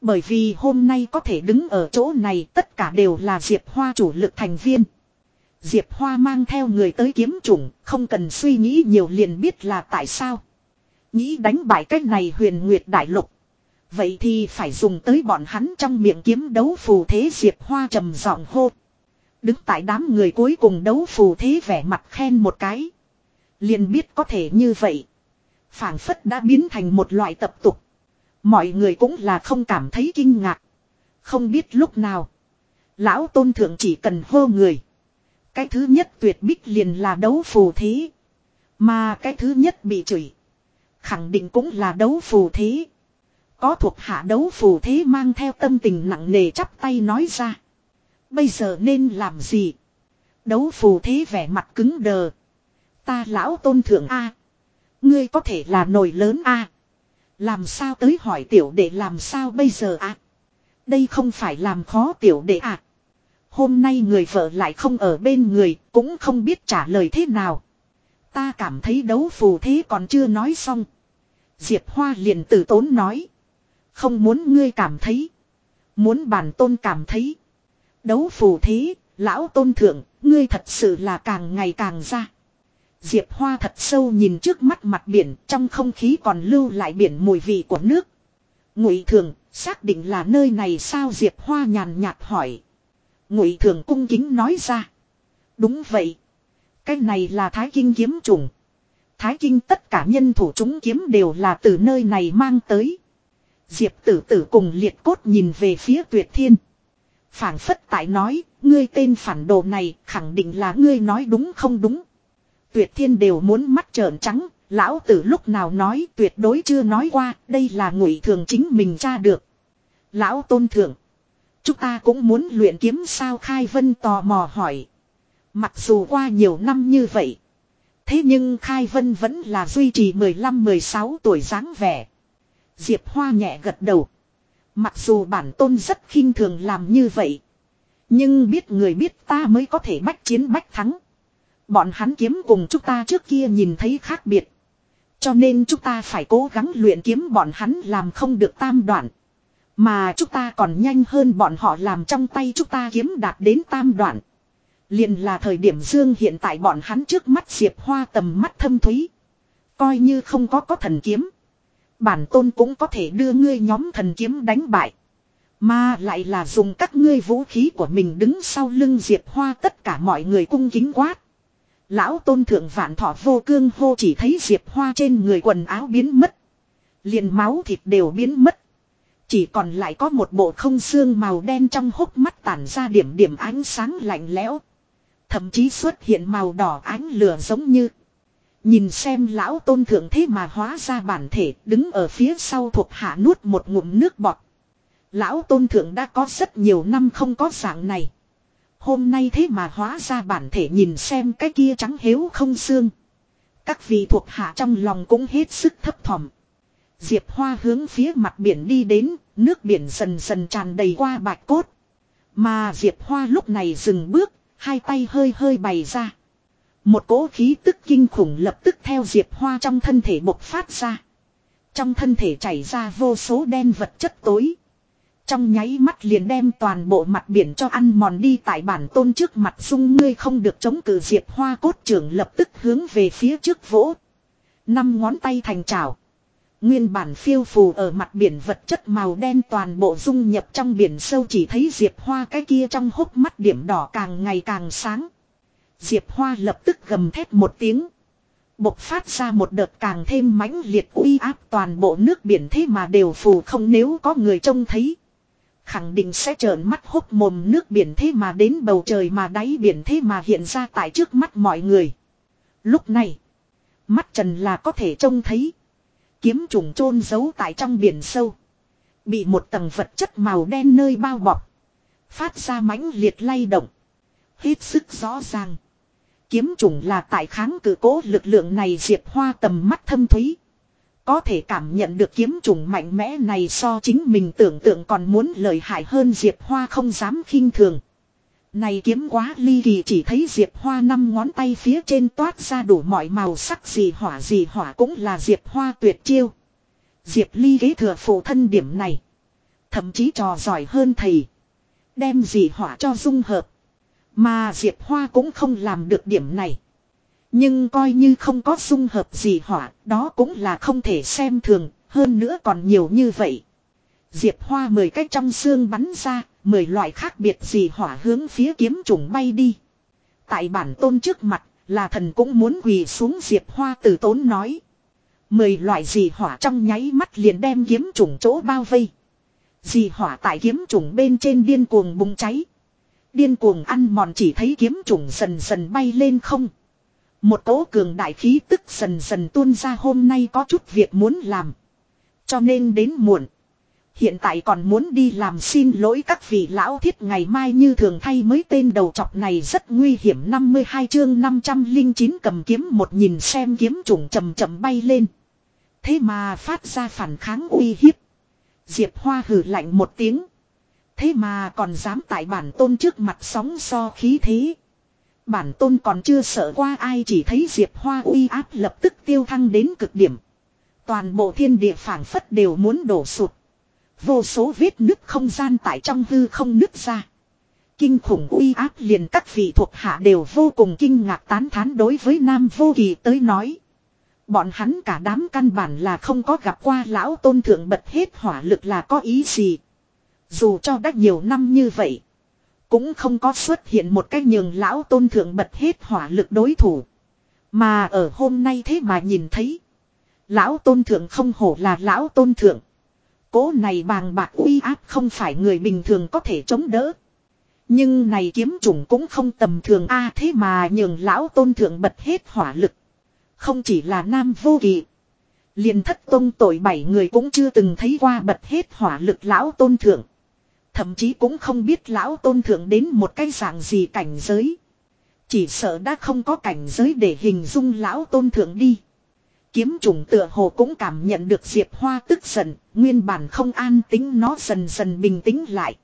Bởi vì hôm nay có thể đứng ở chỗ này tất cả đều là Diệp Hoa chủ lực thành viên. Diệp Hoa mang theo người tới kiếm chủng, không cần suy nghĩ nhiều liền biết là tại sao. Nghĩ đánh bại cách này huyền nguyệt đại lục. Vậy thì phải dùng tới bọn hắn trong miệng kiếm đấu phù thế Diệp Hoa trầm giọng hô. Đứng tại đám người cuối cùng đấu phù thế vẻ mặt khen một cái. Liền biết có thể như vậy. phảng phất đã biến thành một loại tập tục. Mọi người cũng là không cảm thấy kinh ngạc. Không biết lúc nào. Lão tôn thượng chỉ cần hô người. Cái thứ nhất tuyệt bích liền là đấu phù thế. Mà cái thứ nhất bị chửi. Khẳng định cũng là đấu phù thế. Có thuộc hạ đấu phù thế mang theo tâm tình nặng nề chắp tay nói ra. Bây giờ nên làm gì? Đấu phù thế vẻ mặt cứng đờ. Ta lão tôn thượng A. Ngươi có thể là nổi lớn A. Làm sao tới hỏi tiểu đệ làm sao bây giờ A. Đây không phải làm khó tiểu đệ A. Hôm nay người vợ lại không ở bên người, cũng không biết trả lời thế nào. Ta cảm thấy đấu phù thế còn chưa nói xong. Diệp Hoa liền tử tốn nói. Không muốn ngươi cảm thấy. Muốn bản tôn cảm thấy. Đấu phù thế, lão tôn thượng, ngươi thật sự là càng ngày càng ra. Diệp Hoa thật sâu nhìn trước mắt mặt biển, trong không khí còn lưu lại biển mùi vị của nước. Ngụy Thường, xác định là nơi này sao Diệp Hoa nhàn nhạt hỏi. Ngụy Thường cung kính nói ra. Đúng vậy. Cái này là Thái Kinh kiếm trùng. Thái Kinh tất cả nhân thủ chúng kiếm đều là từ nơi này mang tới. Diệp tử tử cùng liệt cốt nhìn về phía tuyệt thiên phảng phất tại nói, ngươi tên phản đồ này khẳng định là ngươi nói đúng không đúng. Tuyệt thiên đều muốn mắt trợn trắng, lão tử lúc nào nói tuyệt đối chưa nói qua, đây là ngụy thường chính mình tra được. Lão tôn thượng, chúng ta cũng muốn luyện kiếm sao khai vân tò mò hỏi. Mặc dù qua nhiều năm như vậy, thế nhưng khai vân vẫn là duy trì 15-16 tuổi dáng vẻ. Diệp Hoa nhẹ gật đầu. Mặc dù bản tôn rất khinh thường làm như vậy. Nhưng biết người biết ta mới có thể bách chiến bách thắng. Bọn hắn kiếm cùng chúng ta trước kia nhìn thấy khác biệt. Cho nên chúng ta phải cố gắng luyện kiếm bọn hắn làm không được tam đoạn. Mà chúng ta còn nhanh hơn bọn họ làm trong tay chúng ta kiếm đạt đến tam đoạn. liền là thời điểm dương hiện tại bọn hắn trước mắt diệp hoa tầm mắt thâm thúy. Coi như không có có thần kiếm. Bản tôn cũng có thể đưa ngươi nhóm thần kiếm đánh bại. Mà lại là dùng các ngươi vũ khí của mình đứng sau lưng Diệp Hoa tất cả mọi người cung kính quát. Lão tôn thượng vạn thọ vô cương hô chỉ thấy Diệp Hoa trên người quần áo biến mất. liền máu thịt đều biến mất. Chỉ còn lại có một bộ không xương màu đen trong hốc mắt tản ra điểm điểm ánh sáng lạnh lẽo. Thậm chí xuất hiện màu đỏ ánh lửa giống như Nhìn xem lão tôn thượng thế mà hóa ra bản thể đứng ở phía sau thuộc hạ nuốt một ngụm nước bọt. Lão tôn thượng đã có rất nhiều năm không có dạng này. Hôm nay thế mà hóa ra bản thể nhìn xem cái kia trắng hếu không xương. Các vị thuộc hạ trong lòng cũng hết sức thấp thỏm. Diệp Hoa hướng phía mặt biển đi đến, nước biển dần dần tràn đầy qua bạch cốt. Mà Diệp Hoa lúc này dừng bước, hai tay hơi hơi bày ra. Một cỗ khí tức kinh khủng lập tức theo Diệp Hoa trong thân thể bộc phát ra. Trong thân thể chảy ra vô số đen vật chất tối. Trong nháy mắt liền đem toàn bộ mặt biển cho ăn mòn đi tại bản tôn trước mặt dung ngươi không được chống cự Diệp Hoa cốt trưởng lập tức hướng về phía trước vỗ. Năm ngón tay thành trào. Nguyên bản phiêu phù ở mặt biển vật chất màu đen toàn bộ dung nhập trong biển sâu chỉ thấy Diệp Hoa cái kia trong hốc mắt điểm đỏ càng ngày càng sáng. Diệp Hoa lập tức gầm thét một tiếng. Bộc phát ra một đợt càng thêm mãnh liệt uy áp toàn bộ nước biển thế mà đều phù không nếu có người trông thấy. Khẳng định sẽ trợn mắt hốc mồm nước biển thế mà đến bầu trời mà đáy biển thế mà hiện ra tại trước mắt mọi người. Lúc này, mắt trần là có thể trông thấy. Kiếm trùng chôn giấu tại trong biển sâu. Bị một tầng vật chất màu đen nơi bao bọc. Phát ra mãnh liệt lay động. Hết sức rõ ràng. Kiếm trùng là tại kháng cự cố lực lượng này diệp hoa tầm mắt thâm thúy. Có thể cảm nhận được kiếm trùng mạnh mẽ này so chính mình tưởng tượng còn muốn lợi hại hơn Diệp Hoa không dám khinh thường. Này kiếm quá ly kỳ chỉ thấy Diệp Hoa năm ngón tay phía trên toát ra đủ mọi màu sắc gì hỏa gì hỏa cũng là Diệp Hoa tuyệt chiêu. Diệp ly ghế thừa phụ thân điểm này. Thậm chí trò giỏi hơn thầy. Đem gì hỏa cho dung hợp. Mà Diệp Hoa cũng không làm được điểm này. Nhưng coi như không có dung hợp gì hỏa, đó cũng là không thể xem thường, hơn nữa còn nhiều như vậy. Diệp Hoa mười cách trong xương bắn ra, mười loại khác biệt gì hỏa hướng phía kiếm trùng bay đi. Tại bản tôn trước mặt, là thần cũng muốn quỳ xuống Diệp Hoa từ tốn nói. Mười loại gì hỏa trong nháy mắt liền đem kiếm trùng chỗ bao vây. Dì hỏa tại kiếm trùng bên trên điên cuồng bùng cháy. Điên cuồng ăn mòn chỉ thấy kiếm trùng dần dần bay lên không. Một cỗ cường đại khí tức dần dần tuôn ra hôm nay có chút việc muốn làm. Cho nên đến muộn. Hiện tại còn muốn đi làm xin lỗi các vị lão thiết ngày mai như thường thay mới tên đầu chọc này rất nguy hiểm 52 chương 509 cầm kiếm một nhìn xem kiếm trùng chầm chậm bay lên. Thế mà phát ra phản kháng uy hiếp. Diệp Hoa hử lạnh một tiếng. Thế mà còn dám tại bản tôn trước mặt sóng so khí thế. Bản tôn còn chưa sợ qua ai chỉ thấy Diệp Hoa uy áp lập tức tiêu thăng đến cực điểm. Toàn bộ thiên địa phảng phất đều muốn đổ sụt. Vô số vết nứt không gian tại trong hư không nứt ra. Kinh khủng uy áp liền các vị thuộc hạ đều vô cùng kinh ngạc tán thán đối với Nam Vô Kỳ tới nói. Bọn hắn cả đám căn bản là không có gặp qua lão tôn thượng bật hết hỏa lực là có ý gì. Dù cho đã nhiều năm như vậy. Cũng không có xuất hiện một cái nhường lão tôn thượng bật hết hỏa lực đối thủ. Mà ở hôm nay thế mà nhìn thấy. Lão tôn thượng không hổ là lão tôn thượng. Cố này bàng bạc uy áp không phải người bình thường có thể chống đỡ. Nhưng này kiếm chủng cũng không tầm thường a à, thế mà nhường lão tôn thượng bật hết hỏa lực. Không chỉ là nam vô kỳ. liền thất tôn tội bảy người cũng chưa từng thấy qua bật hết hỏa lực lão tôn thượng. Thậm chí cũng không biết lão tôn thượng đến một cái dạng gì cảnh giới. Chỉ sợ đã không có cảnh giới để hình dung lão tôn thượng đi. Kiếm trùng tựa hồ cũng cảm nhận được Diệp Hoa tức giận, nguyên bản không an tính nó dần dần bình tĩnh lại.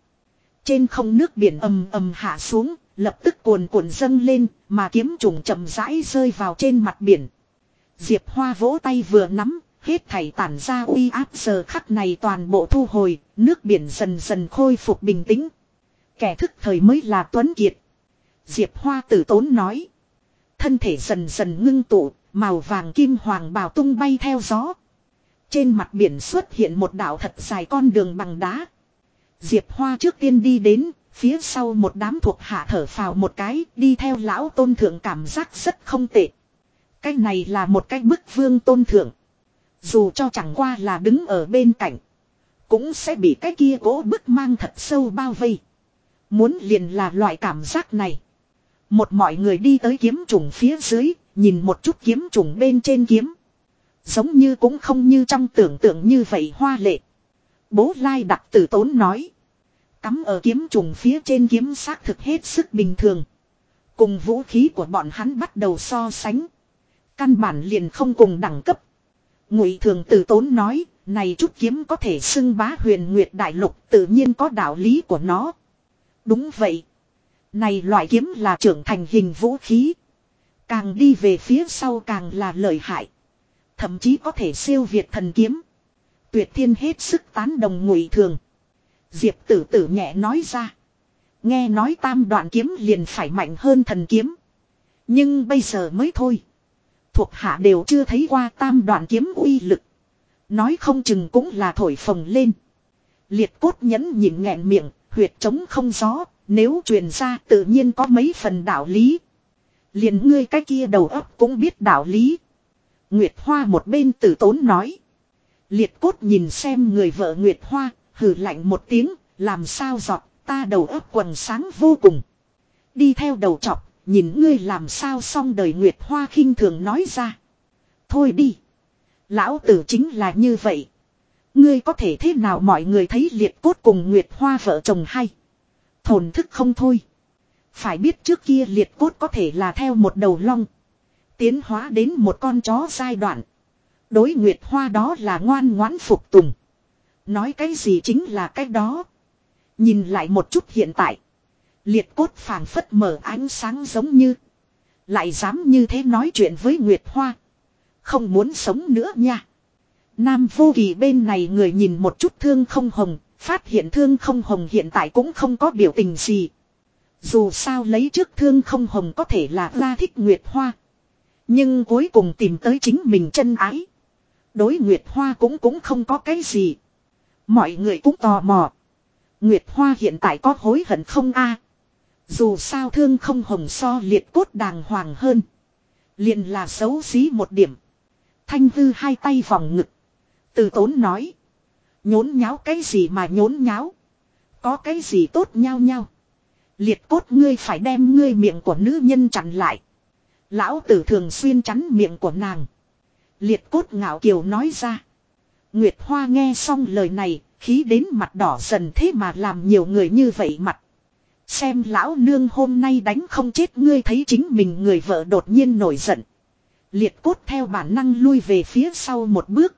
Trên không nước biển ầm ầm hạ xuống, lập tức cuồn cuộn dâng lên, mà kiếm trùng chậm rãi rơi vào trên mặt biển. Diệp Hoa vỗ tay vừa nắm, hết thảy tản ra uy áp giờ khắc này toàn bộ thu hồi, nước biển dần dần khôi phục bình tĩnh. Kẻ thức thời mới là Tuấn Kiệt. Diệp Hoa tử tốn nói. Thân thể dần dần ngưng tụ, màu vàng kim hoàng bào tung bay theo gió. Trên mặt biển xuất hiện một đảo thật dài con đường bằng đá. Diệp Hoa trước tiên đi đến, phía sau một đám thuộc hạ thở phào một cái, đi theo lão tôn thượng cảm giác rất không tệ. Cái này là một cái bức vương tôn thượng. Dù cho chẳng qua là đứng ở bên cạnh. Cũng sẽ bị cái kia cố bức mang thật sâu bao vây. Muốn liền là loại cảm giác này. Một mọi người đi tới kiếm trùng phía dưới, nhìn một chút kiếm trùng bên trên kiếm. Giống như cũng không như trong tưởng tượng như vậy hoa lệ. Bố Lai đặc tử tốn nói. Cắm ở kiếm trùng phía trên kiếm xác thực hết sức bình thường. Cùng vũ khí của bọn hắn bắt đầu so sánh. Căn bản liền không cùng đẳng cấp. Ngụy thường tử tốn nói, Này chút kiếm có thể xưng bá huyền nguyệt đại lục tự nhiên có đạo lý của nó. Đúng vậy. Này loại kiếm là trưởng thành hình vũ khí. Càng đi về phía sau càng là lợi hại. Thậm chí có thể siêu việt thần kiếm. Tuyệt thiên hết sức tán đồng ngụy thường. Diệp tử tử nhẹ nói ra. Nghe nói tam đoạn kiếm liền phải mạnh hơn thần kiếm. Nhưng bây giờ mới thôi. Thuộc hạ đều chưa thấy qua tam đoạn kiếm uy lực. Nói không chừng cũng là thổi phồng lên. Liệt cốt nhẫn nhịn nghẹn miệng, huyệt trống không gió, nếu truyền ra tự nhiên có mấy phần đạo lý. Liền ngươi cái kia đầu óc cũng biết đạo lý. Nguyệt Hoa một bên tử tốn nói. Liệt cốt nhìn xem người vợ Nguyệt Hoa, hừ lạnh một tiếng, làm sao giọt, ta đầu óc quần sáng vô cùng. Đi theo đầu chọc, nhìn ngươi làm sao xong đời Nguyệt Hoa khinh thường nói ra. Thôi đi. Lão tử chính là như vậy. Ngươi có thể thế nào mọi người thấy liệt cốt cùng Nguyệt Hoa vợ chồng hay. Thồn thức không thôi. Phải biết trước kia liệt cốt có thể là theo một đầu long. Tiến hóa đến một con chó giai đoạn. Đối Nguyệt Hoa đó là ngoan ngoãn phục tùng. Nói cái gì chính là cái đó. Nhìn lại một chút hiện tại. Liệt cốt phảng phất mở ánh sáng giống như. Lại dám như thế nói chuyện với Nguyệt Hoa. Không muốn sống nữa nha. Nam vô kỳ bên này người nhìn một chút thương không hồng. Phát hiện thương không hồng hiện tại cũng không có biểu tình gì. Dù sao lấy trước thương không hồng có thể là ra thích Nguyệt Hoa. Nhưng cuối cùng tìm tới chính mình chân ái. Đối Nguyệt Hoa cũng cũng không có cái gì. Mọi người cũng tò mò. Nguyệt Hoa hiện tại có hối hận không a? Dù sao thương không hồng so liệt cốt đàng hoàng hơn. liền là xấu xí một điểm. Thanh hư hai tay vòng ngực. Từ tốn nói. Nhốn nháo cái gì mà nhốn nháo. Có cái gì tốt nhau nhau. Liệt cốt ngươi phải đem ngươi miệng của nữ nhân chặn lại. Lão tử thường xuyên chắn miệng của nàng. Liệt cốt ngạo kiều nói ra. Nguyệt Hoa nghe xong lời này, khí đến mặt đỏ dần thế mà làm nhiều người như vậy mặt. Xem lão nương hôm nay đánh không chết ngươi thấy chính mình người vợ đột nhiên nổi giận. Liệt cốt theo bản năng lui về phía sau một bước.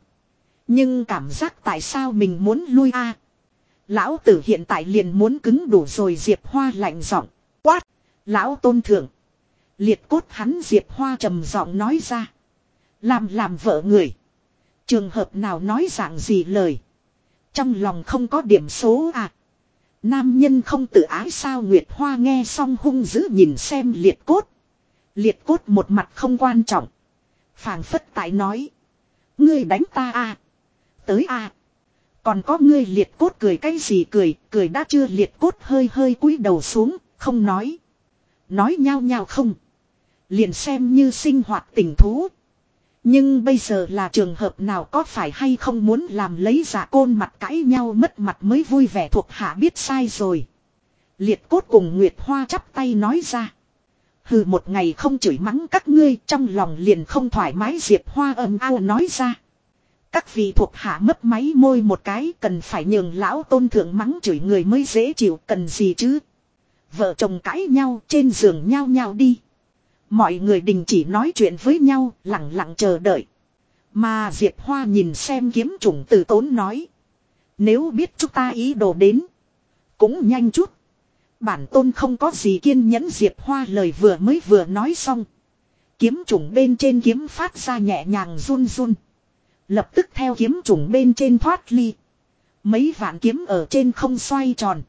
Nhưng cảm giác tại sao mình muốn lui a? Lão tử hiện tại liền muốn cứng đủ rồi Diệp Hoa lạnh giọng quát. Lão tôn thượng. Liệt cốt hắn Diệp Hoa trầm giọng nói ra. Làm làm vợ người. Trường hợp nào nói dạng gì lời. Trong lòng không có điểm số à. Nam nhân không tự ái sao Nguyệt Hoa nghe xong hung dữ nhìn xem liệt cốt. Liệt cốt một mặt không quan trọng. phảng phất tại nói. Ngươi đánh ta à. Tới à. Còn có ngươi liệt cốt cười cái gì cười, cười đã chưa liệt cốt hơi hơi cúi đầu xuống, không nói. Nói nhau nhau không. Liền xem như sinh hoạt tình thú. Nhưng bây giờ là trường hợp nào có phải hay không muốn làm lấy giả côn mặt cãi nhau mất mặt mới vui vẻ thuộc hạ biết sai rồi. Liệt cốt cùng Nguyệt Hoa chắp tay nói ra. Hừ, một ngày không chửi mắng các ngươi, trong lòng liền không thoải mái, Diệp Hoa ầm ao nói ra. Các vị thuộc hạ mấp máy môi một cái, cần phải nhường lão tôn thượng mắng chửi người mới dễ chịu, cần gì chứ. Vợ chồng cãi nhau, trên giường nhau nhau đi. Mọi người đình chỉ nói chuyện với nhau, lặng lặng chờ đợi. Mà Diệp Hoa nhìn xem kiếm trùng từ tốn nói. Nếu biết chúng ta ý đồ đến. Cũng nhanh chút. Bản tôn không có gì kiên nhẫn, Diệp Hoa lời vừa mới vừa nói xong. Kiếm trùng bên trên kiếm phát ra nhẹ nhàng run run. Lập tức theo kiếm trùng bên trên thoát ly. Mấy vạn kiếm ở trên không xoay tròn.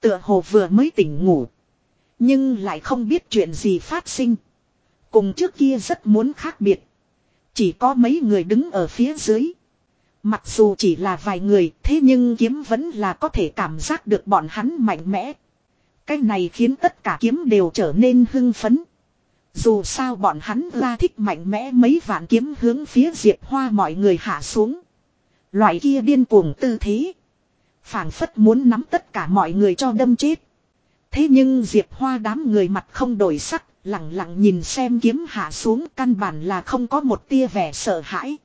Tựa hồ vừa mới tỉnh ngủ. Nhưng lại không biết chuyện gì phát sinh. Cùng trước kia rất muốn khác biệt. Chỉ có mấy người đứng ở phía dưới. Mặc dù chỉ là vài người thế nhưng kiếm vẫn là có thể cảm giác được bọn hắn mạnh mẽ. Cái này khiến tất cả kiếm đều trở nên hưng phấn. Dù sao bọn hắn ra thích mạnh mẽ mấy vạn kiếm hướng phía Diệp Hoa mọi người hạ xuống. Loại kia điên cuồng tư thế. phảng phất muốn nắm tất cả mọi người cho đâm chết. Thế nhưng Diệp Hoa đám người mặt không đổi sắc, lặng lặng nhìn xem kiếm hạ xuống căn bản là không có một tia vẻ sợ hãi.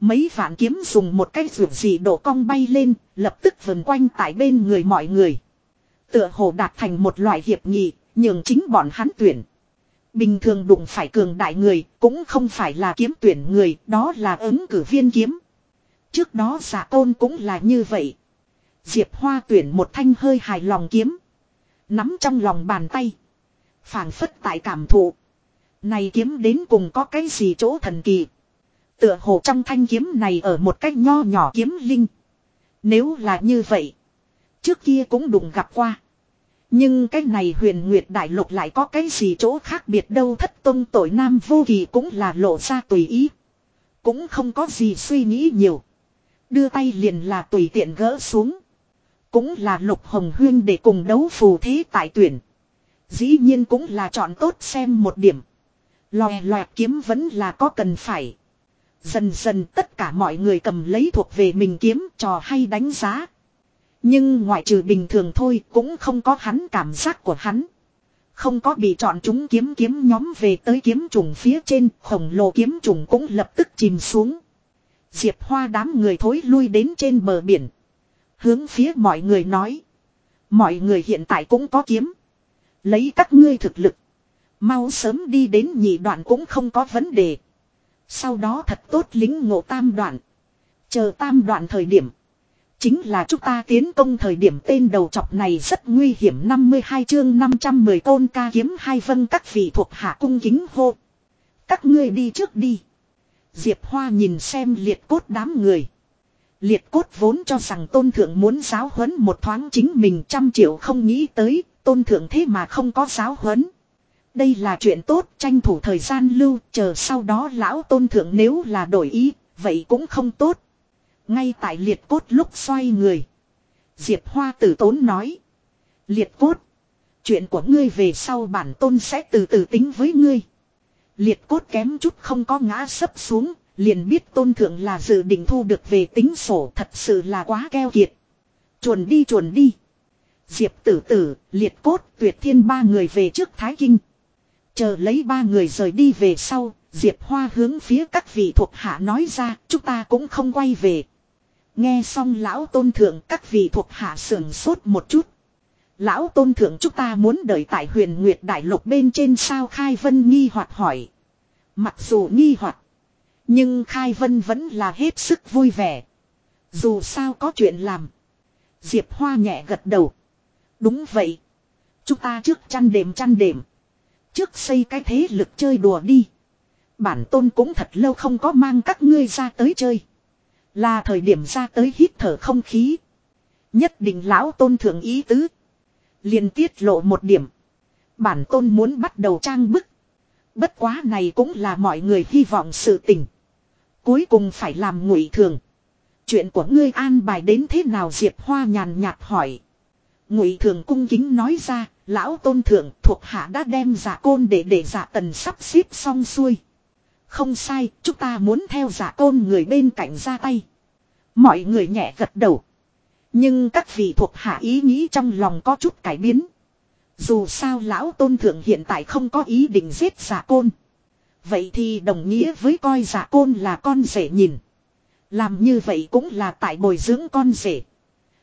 Mấy vạn kiếm dùng một cái rượu gì đổ cong bay lên, lập tức vần quanh tại bên người mọi người. Tựa hồ đạt thành một loại hiệp nghị, nhường chính bọn hắn tuyển. Bình thường đụng phải cường đại người, cũng không phải là kiếm tuyển người, đó là ứng cử viên kiếm. Trước đó giả tôn cũng là như vậy. Diệp Hoa tuyển một thanh hơi hài lòng kiếm. Nắm trong lòng bàn tay phảng phất tại cảm thụ. Này kiếm đến cùng có cái gì chỗ thần kỳ. Tựa hồ trong thanh kiếm này ở một cách nho nhỏ kiếm linh. Nếu là như vậy. Trước kia cũng đụng gặp qua. Nhưng cái này huyền nguyệt đại lục lại có cái gì chỗ khác biệt đâu, thất tông tội nam vô kỳ cũng là lộ ra tùy ý. Cũng không có gì suy nghĩ nhiều. Đưa tay liền là tùy tiện gỡ xuống. Cũng là lục hồng huyên để cùng đấu phù thế tại tuyển. Dĩ nhiên cũng là chọn tốt xem một điểm. Lòe loẹt kiếm vẫn là có cần phải. Dần dần tất cả mọi người cầm lấy thuộc về mình kiếm trò hay đánh giá. Nhưng ngoại trừ bình thường thôi cũng không có hắn cảm giác của hắn. Không có bị chọn chúng kiếm kiếm nhóm về tới kiếm trùng phía trên, khổng lồ kiếm trùng cũng lập tức chìm xuống. Diệp Hoa đám người thối lui đến trên bờ biển. Hướng phía mọi người nói. Mọi người hiện tại cũng có kiếm. Lấy các ngươi thực lực. Mau sớm đi đến nhị đoạn cũng không có vấn đề. Sau đó thật tốt lính ngộ tam đoạn. Chờ tam đoạn thời điểm. Chính là chúng ta tiến công thời điểm tên đầu chọc này rất nguy hiểm 52 chương 510 tôn ca kiếm hai vân các vị thuộc hạ cung kính hô. Các ngươi đi trước đi. Diệp Hoa nhìn xem liệt cốt đám người. Liệt cốt vốn cho rằng tôn thượng muốn giáo huấn một thoáng chính mình trăm triệu không nghĩ tới, tôn thượng thế mà không có giáo huấn. Đây là chuyện tốt, tranh thủ thời gian lưu, chờ sau đó lão tôn thượng nếu là đổi ý, vậy cũng không tốt. Ngay tại liệt cốt lúc xoay người. Diệp Hoa tử tốn nói. Liệt cốt. Chuyện của ngươi về sau bản tôn sẽ từ từ tính với ngươi. Liệt cốt kém chút không có ngã sấp xuống, liền biết tôn thượng là dự định thu được về tính sổ thật sự là quá keo kiệt. Chuồn đi chuồn đi. Diệp tử tử, liệt cốt, tuyệt thiên ba người về trước Thái Kinh. Chờ lấy ba người rời đi về sau, Diệp Hoa hướng phía các vị thuộc hạ nói ra, chúng ta cũng không quay về. Nghe xong lão tôn thượng các vị thuộc hạ sườn sốt một chút. Lão tôn thượng chúng ta muốn đợi tại huyền nguyệt đại lục bên trên sao khai vân nghi hoặc hỏi. Mặc dù nghi hoặc Nhưng khai vân vẫn là hết sức vui vẻ. Dù sao có chuyện làm. Diệp Hoa nhẹ gật đầu. Đúng vậy. Chúng ta trước chăn đệm chăn đệm. Trước xây cái thế lực chơi đùa đi. Bản tôn cũng thật lâu không có mang các ngươi ra tới chơi. Là thời điểm ra tới hít thở không khí. Nhất định lão tôn thượng ý tứ. liền tiết lộ một điểm. Bản tôn muốn bắt đầu trang bức. Bất quá này cũng là mọi người hy vọng sự tình. Cuối cùng phải làm ngụy thường. Chuyện của ngươi an bài đến thế nào Diệp Hoa nhàn nhạt hỏi. Ngụy thường cung kính nói ra, lão tôn thượng thuộc hạ đã đem giả côn để để giả tần sắp xếp xong xuôi. Không sai, chúng ta muốn theo giả côn người bên cạnh ra tay. Mọi người nhẹ gật đầu. Nhưng các vị thuộc hạ ý nghĩ trong lòng có chút cải biến. Dù sao lão tôn thượng hiện tại không có ý định giết giả côn. Vậy thì đồng nghĩa với coi giả côn là con rể nhìn. Làm như vậy cũng là tại bồi dưỡng con rể.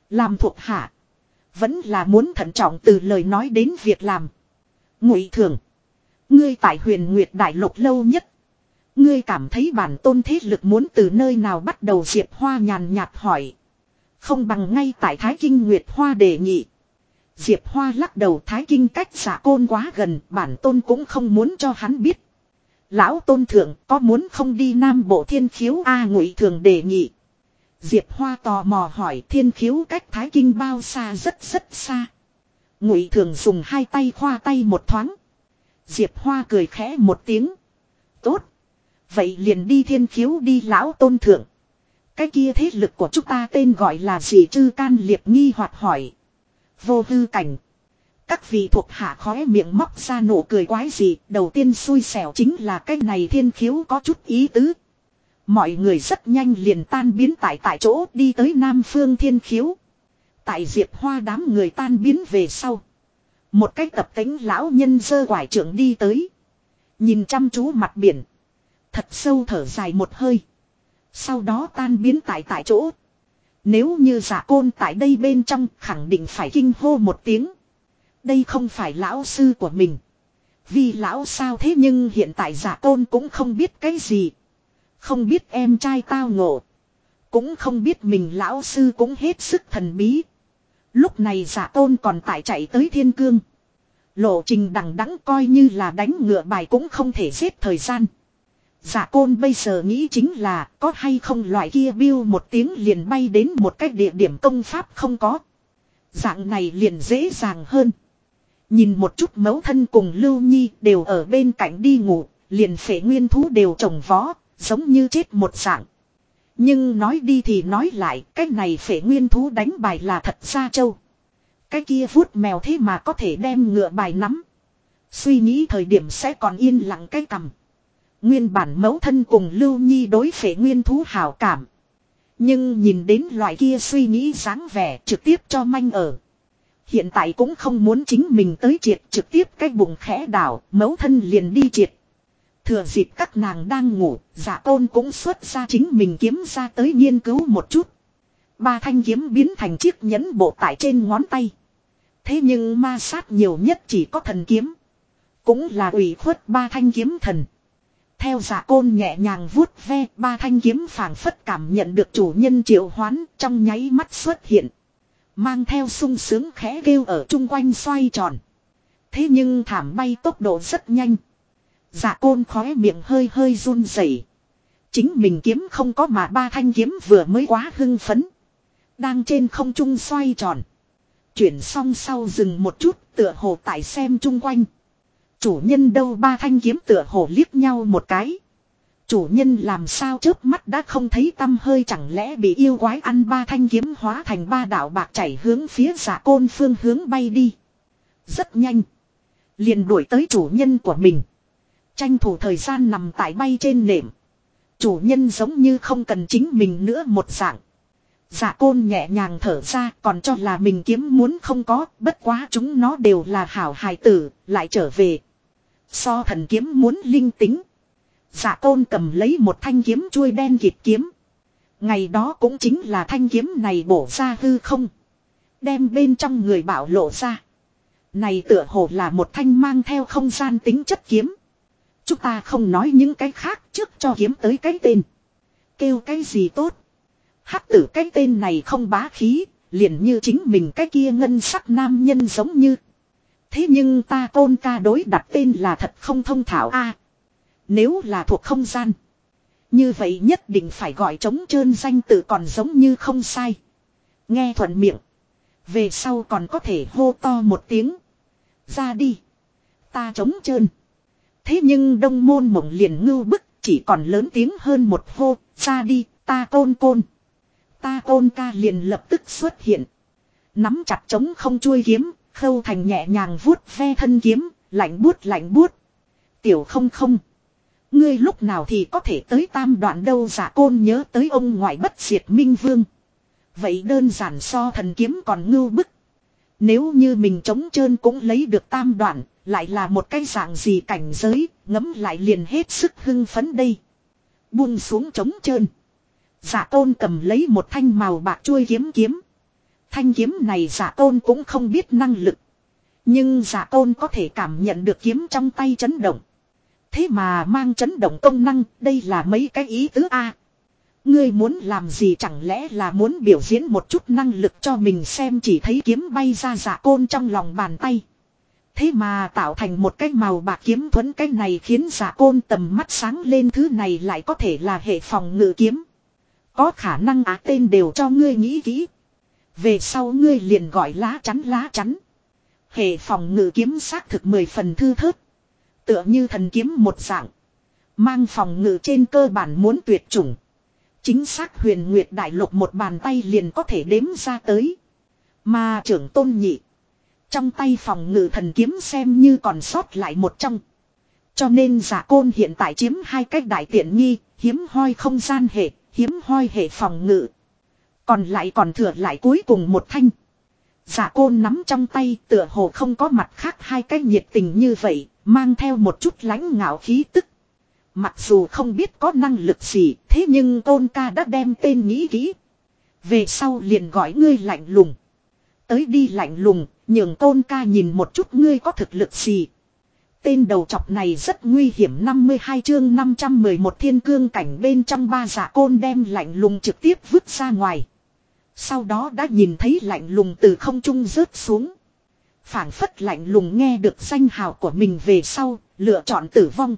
Làm thuộc hạ. Vẫn là muốn thận trọng từ lời nói đến việc làm. Ngụy thường. Ngươi tại huyền Nguyệt Đại Lục lâu nhất. Ngươi cảm thấy bản tôn thế lực muốn từ nơi nào bắt đầu Diệp Hoa nhàn nhạt hỏi. Không bằng ngay tại Thái Kinh Nguyệt Hoa đề nghị. Diệp Hoa lắc đầu Thái Kinh cách giả côn quá gần, bản tôn cũng không muốn cho hắn biết. Lão tôn thượng có muốn không đi Nam Bộ Thiên Khiếu A ngụy thường đề nghị. Diệp Hoa tò mò hỏi, Thiên Khiếu cách Thái Kinh bao xa rất rất xa. Ngụy thường dùng hai tay khoa tay một thoáng. Diệp Hoa cười khẽ một tiếng. Tốt. Vậy liền đi thiên khiếu đi lão tôn thượng. Cái kia thế lực của chúng ta tên gọi là gì chư can liệt nghi hoặc hỏi. Vô hư cảnh. Các vị thuộc hạ khóe miệng móc ra nụ cười quái gì. Đầu tiên xui xẻo chính là cái này thiên khiếu có chút ý tứ. Mọi người rất nhanh liền tan biến tại tại chỗ đi tới Nam Phương Thiên Khiếu. Tại Diệp Hoa đám người tan biến về sau. Một cách tập tính lão nhân dơ quải trưởng đi tới. Nhìn chăm chú mặt biển. Thật sâu thở dài một hơi. Sau đó tan biến tại tại chỗ. Nếu như giả côn tại đây bên trong khẳng định phải kinh hô một tiếng. Đây không phải lão sư của mình. Vì lão sao thế nhưng hiện tại giả côn cũng không biết cái gì. Không biết em trai tao ngộ. Cũng không biết mình lão sư cũng hết sức thần bí. Lúc này giả tôn còn tại chạy tới thiên cương. Lộ trình đằng đẵng coi như là đánh ngựa bài cũng không thể giết thời gian. Giả côn bây giờ nghĩ chính là có hay không loại kia biêu một tiếng liền bay đến một cái địa điểm công pháp không có. Dạng này liền dễ dàng hơn. Nhìn một chút mẫu thân cùng Lưu Nhi đều ở bên cạnh đi ngủ, liền phể nguyên thú đều trồng vó, giống như chết một dạng. Nhưng nói đi thì nói lại, cái này phệ nguyên thú đánh bài là thật ra châu. Cái kia vuốt mèo thế mà có thể đem ngựa bài nắm. Suy nghĩ thời điểm sẽ còn yên lặng cái cầm. Nguyên bản mẫu thân cùng Lưu Nhi đối phệ nguyên thú hảo cảm. Nhưng nhìn đến loại kia suy nghĩ dáng vẻ trực tiếp cho manh ở. Hiện tại cũng không muốn chính mình tới triệt trực tiếp cái bụng khẽ đảo, mẫu thân liền đi triệt. Thừa dịp các nàng đang ngủ, giả tôn cũng xuất ra chính mình kiếm ra tới nghiên cứu một chút. Ba thanh kiếm biến thành chiếc nhẫn bộ tại trên ngón tay. Thế nhưng ma sát nhiều nhất chỉ có thần kiếm. Cũng là ủy khuất ba thanh kiếm thần. Theo giả côn nhẹ nhàng vuốt ve ba thanh kiếm phảng phất cảm nhận được chủ nhân triệu hoán trong nháy mắt xuất hiện. Mang theo sung sướng khẽ kêu ở chung quanh xoay tròn. Thế nhưng thảm bay tốc độ rất nhanh dạ côn khóe miệng hơi hơi run rẩy. Chính mình kiếm không có mà ba thanh kiếm vừa mới quá hưng phấn. Đang trên không trung xoay tròn. Chuyển xong sau dừng một chút tựa hồ tại xem chung quanh. Chủ nhân đâu ba thanh kiếm tựa hồ liếc nhau một cái. Chủ nhân làm sao chớp mắt đã không thấy tâm hơi chẳng lẽ bị yêu quái ăn ba thanh kiếm hóa thành ba đạo bạc chảy hướng phía giả côn phương hướng bay đi. Rất nhanh. Liền đuổi tới chủ nhân của mình. Tranh thủ thời gian nằm tại bay trên nệm. Chủ nhân giống như không cần chính mình nữa một dạng. Giả côn nhẹ nhàng thở ra còn cho là mình kiếm muốn không có, bất quá chúng nó đều là hảo hài tử, lại trở về. So thần kiếm muốn linh tính. Giả côn cầm lấy một thanh kiếm chuôi đen kịp kiếm. Ngày đó cũng chính là thanh kiếm này bổ ra hư không. Đem bên trong người bảo lộ ra. Này tựa hồ là một thanh mang theo không gian tính chất kiếm. Chúng ta không nói những cái khác trước cho kiếm tới cái tên. Kêu cái gì tốt. Hắc tử cái tên này không bá khí, liền như chính mình cái kia ngân sắc nam nhân giống như. Thế nhưng ta tôn ca đối đặt tên là thật không thông thảo a Nếu là thuộc không gian. Như vậy nhất định phải gọi trống trơn danh tự còn giống như không sai. Nghe thuận miệng. Về sau còn có thể hô to một tiếng. Ra đi. Ta trống trơn. Thế nhưng đông môn mộng liền ngưu bức chỉ còn lớn tiếng hơn một hô. Ra đi ta côn côn. Ta côn ca liền lập tức xuất hiện. Nắm chặt trống không chui kiếm. Khâu thành nhẹ nhàng vuốt ve thân kiếm. Lạnh buốt lạnh buốt. Tiểu không không. Ngươi lúc nào thì có thể tới tam đoạn đâu giả côn nhớ tới ông ngoại bất diệt minh vương. Vậy đơn giản so thần kiếm còn ngưu bức. Nếu như mình chống trơn cũng lấy được tam đoạn, lại là một cái dạng gì cảnh giới, ngấm lại liền hết sức hưng phấn đây. Buông xuống chống trơn. Giả tôn cầm lấy một thanh màu bạc chuôi kiếm kiếm. Thanh kiếm này giả tôn cũng không biết năng lực. Nhưng giả tôn có thể cảm nhận được kiếm trong tay chấn động. Thế mà mang chấn động công năng, đây là mấy cái ý tứ A. Ngươi muốn làm gì chẳng lẽ là muốn biểu diễn một chút năng lực cho mình xem chỉ thấy kiếm bay ra giả côn trong lòng bàn tay. Thế mà tạo thành một cái màu bạc kiếm thuẫn cái này khiến giả côn tầm mắt sáng lên thứ này lại có thể là hệ phòng ngự kiếm. Có khả năng á tên đều cho ngươi nghĩ kỹ. Về sau ngươi liền gọi lá chắn lá chắn. Hệ phòng ngự kiếm xác thực mười phần thư thớt. Tựa như thần kiếm một dạng. Mang phòng ngự trên cơ bản muốn tuyệt chủng. Chính xác huyền nguyệt đại lục một bàn tay liền có thể đếm ra tới. Mà trưởng tôn nhị. Trong tay phòng ngự thần kiếm xem như còn sót lại một trong. Cho nên giả côn hiện tại chiếm hai cách đại tiện nghi, hiếm hoi không gian hệ, hiếm hoi hệ phòng ngự. Còn lại còn thừa lại cuối cùng một thanh. Giả côn nắm trong tay tựa hồ không có mặt khác hai cái nhiệt tình như vậy, mang theo một chút lãnh ngạo khí tức. Mặc dù không biết có năng lực gì, thế nhưng tôn ca đã đem tên nghĩ kỹ. Về sau liền gọi ngươi lạnh lùng. Tới đi lạnh lùng, nhường tôn ca nhìn một chút ngươi có thực lực gì. Tên đầu chọc này rất nguy hiểm 52 chương 511 thiên cương cảnh bên trong ba giả côn đem lạnh lùng trực tiếp vứt ra ngoài. Sau đó đã nhìn thấy lạnh lùng từ không trung rớt xuống. phảng phất lạnh lùng nghe được danh hào của mình về sau, lựa chọn tử vong.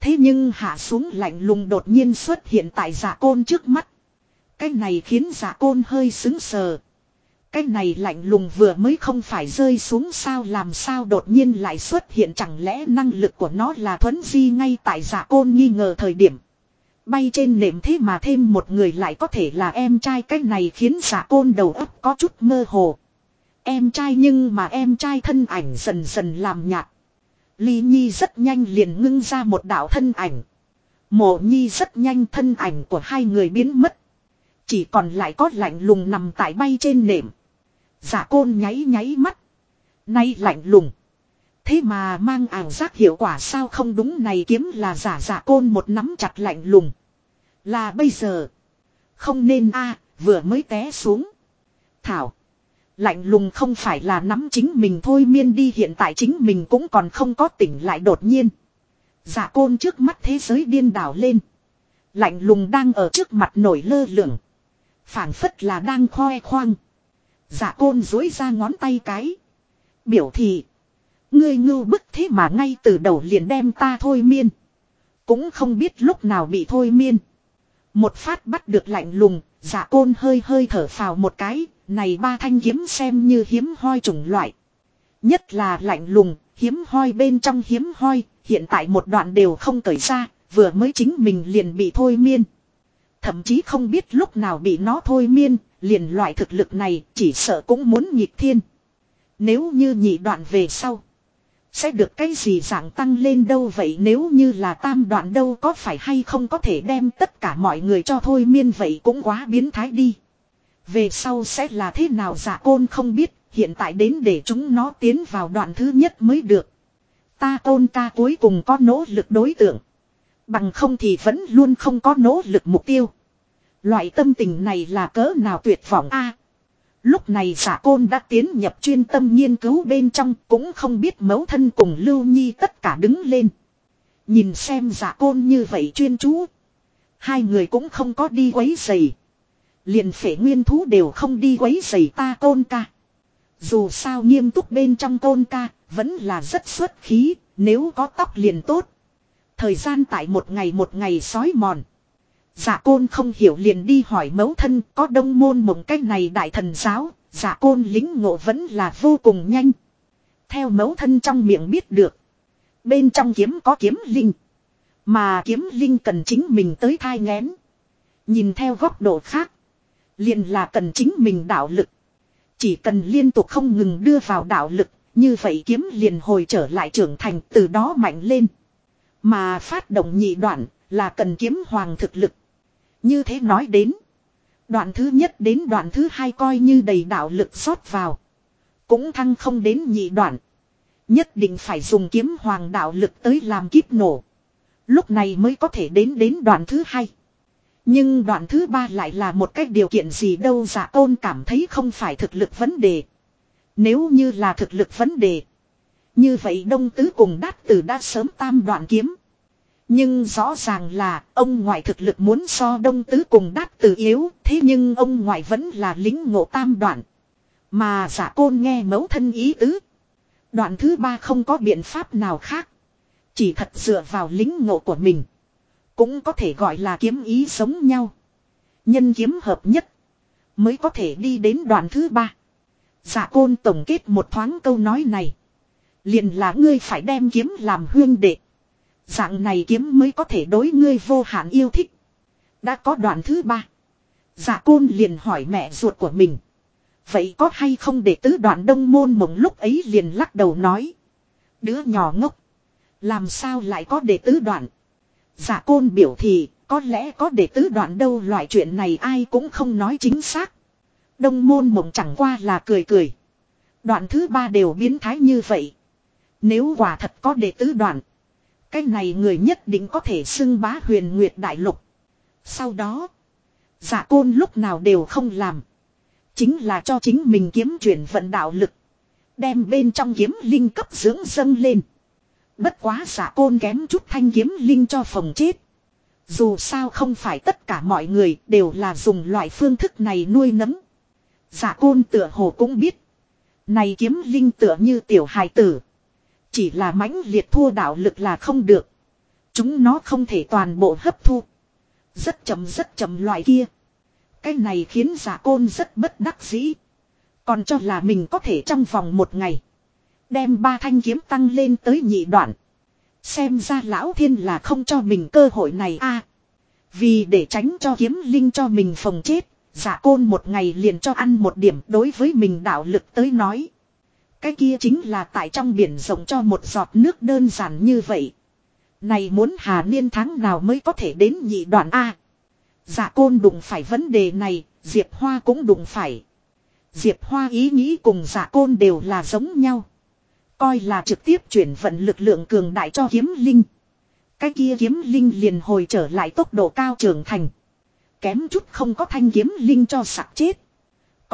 Thế nhưng hạ xuống lạnh lùng đột nhiên xuất hiện tại giả côn trước mắt. Cái này khiến giả côn hơi xứng sờ. Cái này lạnh lùng vừa mới không phải rơi xuống sao làm sao đột nhiên lại xuất hiện chẳng lẽ năng lực của nó là thuấn di ngay tại giả côn nghi ngờ thời điểm. Bay trên nệm thế mà thêm một người lại có thể là em trai, cái này khiến giả côn đầu óc có chút mơ hồ. Em trai nhưng mà em trai thân ảnh dần dần làm nhạt. lý Nhi rất nhanh liền ngưng ra một đạo thân ảnh. Mộ Nhi rất nhanh thân ảnh của hai người biến mất. Chỉ còn lại có lạnh lùng nằm tại bay trên nệm. Giả côn nháy nháy mắt. Nay lạnh lùng. Thế mà mang ảo giác hiệu quả sao không đúng này kiếm là giả giả côn một nắm chặt lạnh lùng. Là bây giờ. Không nên a, vừa mới té xuống. Thảo. Lạnh lùng không phải là nắm chính mình thôi miên đi hiện tại chính mình cũng còn không có tỉnh lại đột nhiên. Giả côn trước mắt thế giới điên đảo lên. Lạnh lùng đang ở trước mặt nổi lơ lửng. phảng phất là đang khoe khoang. Giả côn dối ra ngón tay cái. Biểu thị. Ngươi ngưu bức thế mà ngay từ đầu liền đem ta thôi miên. Cũng không biết lúc nào bị thôi miên. Một phát bắt được lạnh lùng, giả côn hơi hơi thở phào một cái, này ba thanh kiếm xem như hiếm hoi chủng loại. Nhất là lạnh lùng, hiếm hoi bên trong hiếm hoi, hiện tại một đoạn đều không cởi ra, vừa mới chính mình liền bị thôi miên. Thậm chí không biết lúc nào bị nó thôi miên, liền loại thực lực này chỉ sợ cũng muốn nhịp thiên. Nếu như nhị đoạn về sau. Sẽ được cái gì dạng tăng lên đâu vậy nếu như là tam đoạn đâu có phải hay không có thể đem tất cả mọi người cho thôi miên vậy cũng quá biến thái đi. Về sau sẽ là thế nào giả côn không biết, hiện tại đến để chúng nó tiến vào đoạn thứ nhất mới được. Ta côn ca cuối cùng có nỗ lực đối tượng. Bằng không thì vẫn luôn không có nỗ lực mục tiêu. Loại tâm tình này là cỡ nào tuyệt vọng a Lúc này giả côn đã tiến nhập chuyên tâm nghiên cứu bên trong, cũng không biết mẫu thân cùng Lưu Nhi tất cả đứng lên. Nhìn xem giả côn như vậy chuyên chú. Hai người cũng không có đi quấy giày. Liền phể nguyên thú đều không đi quấy giày ta côn ca. Dù sao nghiêm túc bên trong côn ca, vẫn là rất xuất khí, nếu có tóc liền tốt. Thời gian tại một ngày một ngày sói mòn. Giả côn không hiểu liền đi hỏi mẫu thân có đông môn mộng cách này đại thần giáo, giả côn lính ngộ vẫn là vô cùng nhanh. Theo mẫu thân trong miệng biết được. Bên trong kiếm có kiếm linh. Mà kiếm linh cần chính mình tới thai ngén. Nhìn theo góc độ khác. Liền là cần chính mình đạo lực. Chỉ cần liên tục không ngừng đưa vào đạo lực. Như vậy kiếm liền hồi trở lại trưởng thành từ đó mạnh lên. Mà phát động nhị đoạn là cần kiếm hoàng thực lực. Như thế nói đến. Đoạn thứ nhất đến đoạn thứ hai coi như đầy đạo lực rót vào. Cũng thăng không đến nhị đoạn. Nhất định phải dùng kiếm hoàng đạo lực tới làm kiếp nổ. Lúc này mới có thể đến đến đoạn thứ hai. Nhưng đoạn thứ ba lại là một cách điều kiện gì đâu giả tôn cảm thấy không phải thực lực vấn đề. Nếu như là thực lực vấn đề. Như vậy đông tứ cùng đát tử đã sớm tam đoạn kiếm. Nhưng rõ ràng là ông ngoại thực lực muốn so đông tứ cùng đát từ yếu, thế nhưng ông ngoại vẫn là lính ngộ tam đoạn. Mà giả côn nghe mẫu thân ý tứ. Đoạn thứ ba không có biện pháp nào khác. Chỉ thật dựa vào lính ngộ của mình. Cũng có thể gọi là kiếm ý giống nhau. Nhân kiếm hợp nhất. Mới có thể đi đến đoạn thứ ba. Giả côn tổng kết một thoáng câu nói này. Liền là ngươi phải đem kiếm làm huyên đệ. Dạng này kiếm mới có thể đối ngươi vô hạn yêu thích. Đã có đoạn thứ ba. Dạ côn liền hỏi mẹ ruột của mình. Vậy có hay không để tứ đoạn đông môn mộng lúc ấy liền lắc đầu nói. Đứa nhỏ ngốc. Làm sao lại có để tứ đoạn. Dạ côn biểu thì, có lẽ có để tứ đoạn đâu loại chuyện này ai cũng không nói chính xác. Đông môn mộng chẳng qua là cười cười. Đoạn thứ ba đều biến thái như vậy. Nếu quả thật có đệ tứ đoạn. Cái này người nhất định có thể xưng bá huyền nguyệt đại lục. Sau đó. Giả côn lúc nào đều không làm. Chính là cho chính mình kiếm chuyển vận đạo lực. Đem bên trong kiếm linh cấp dưỡng dâng lên. Bất quá giả côn kém chút thanh kiếm linh cho phòng chết. Dù sao không phải tất cả mọi người đều là dùng loại phương thức này nuôi nấng. Giả côn tựa hồ cũng biết. Này kiếm linh tựa như tiểu hài tử. Chỉ là mãnh liệt thua đạo lực là không được. Chúng nó không thể toàn bộ hấp thu. Rất chậm rất chậm loại kia. Cái này khiến giả côn rất bất đắc dĩ. Còn cho là mình có thể trong vòng một ngày. Đem ba thanh kiếm tăng lên tới nhị đoạn. Xem ra lão thiên là không cho mình cơ hội này a. vì để tránh cho kiếm linh cho mình phòng chết. Giả côn một ngày liền cho ăn một điểm đối với mình đạo lực tới nói. Cái kia chính là tại trong biển rộng cho một giọt nước đơn giản như vậy. Này muốn hà niên tháng nào mới có thể đến nhị đoạn A. Dạ côn đụng phải vấn đề này, Diệp Hoa cũng đụng phải. Diệp Hoa ý nghĩ cùng dạ côn đều là giống nhau. Coi là trực tiếp chuyển vận lực lượng cường đại cho kiếm linh. Cái kia kiếm linh liền hồi trở lại tốc độ cao trưởng thành. Kém chút không có thanh kiếm linh cho sạc chết.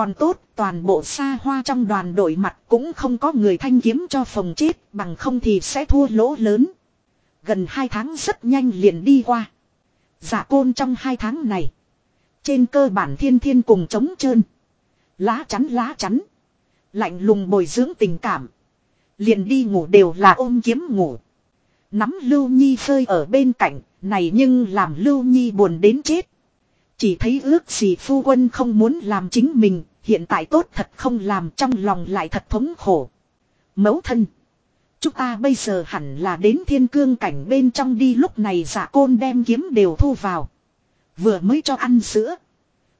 Còn tốt, toàn bộ xa hoa trong đoàn đội mặt cũng không có người thanh kiếm cho phòng chết, bằng không thì sẽ thua lỗ lớn. Gần hai tháng rất nhanh liền đi qua. Giả côn trong hai tháng này. Trên cơ bản thiên thiên cùng chống trơn. Lá chắn lá chắn. Lạnh lùng bồi dưỡng tình cảm. Liền đi ngủ đều là ôm kiếm ngủ. Nắm Lưu Nhi phơi ở bên cạnh, này nhưng làm Lưu Nhi buồn đến chết. Chỉ thấy ước gì phu quân không muốn làm chính mình, hiện tại tốt thật không làm trong lòng lại thật thống khổ. Mẫu thân. Chúng ta bây giờ hẳn là đến thiên cương cảnh bên trong đi lúc này giả côn đem kiếm đều thu vào. Vừa mới cho ăn sữa.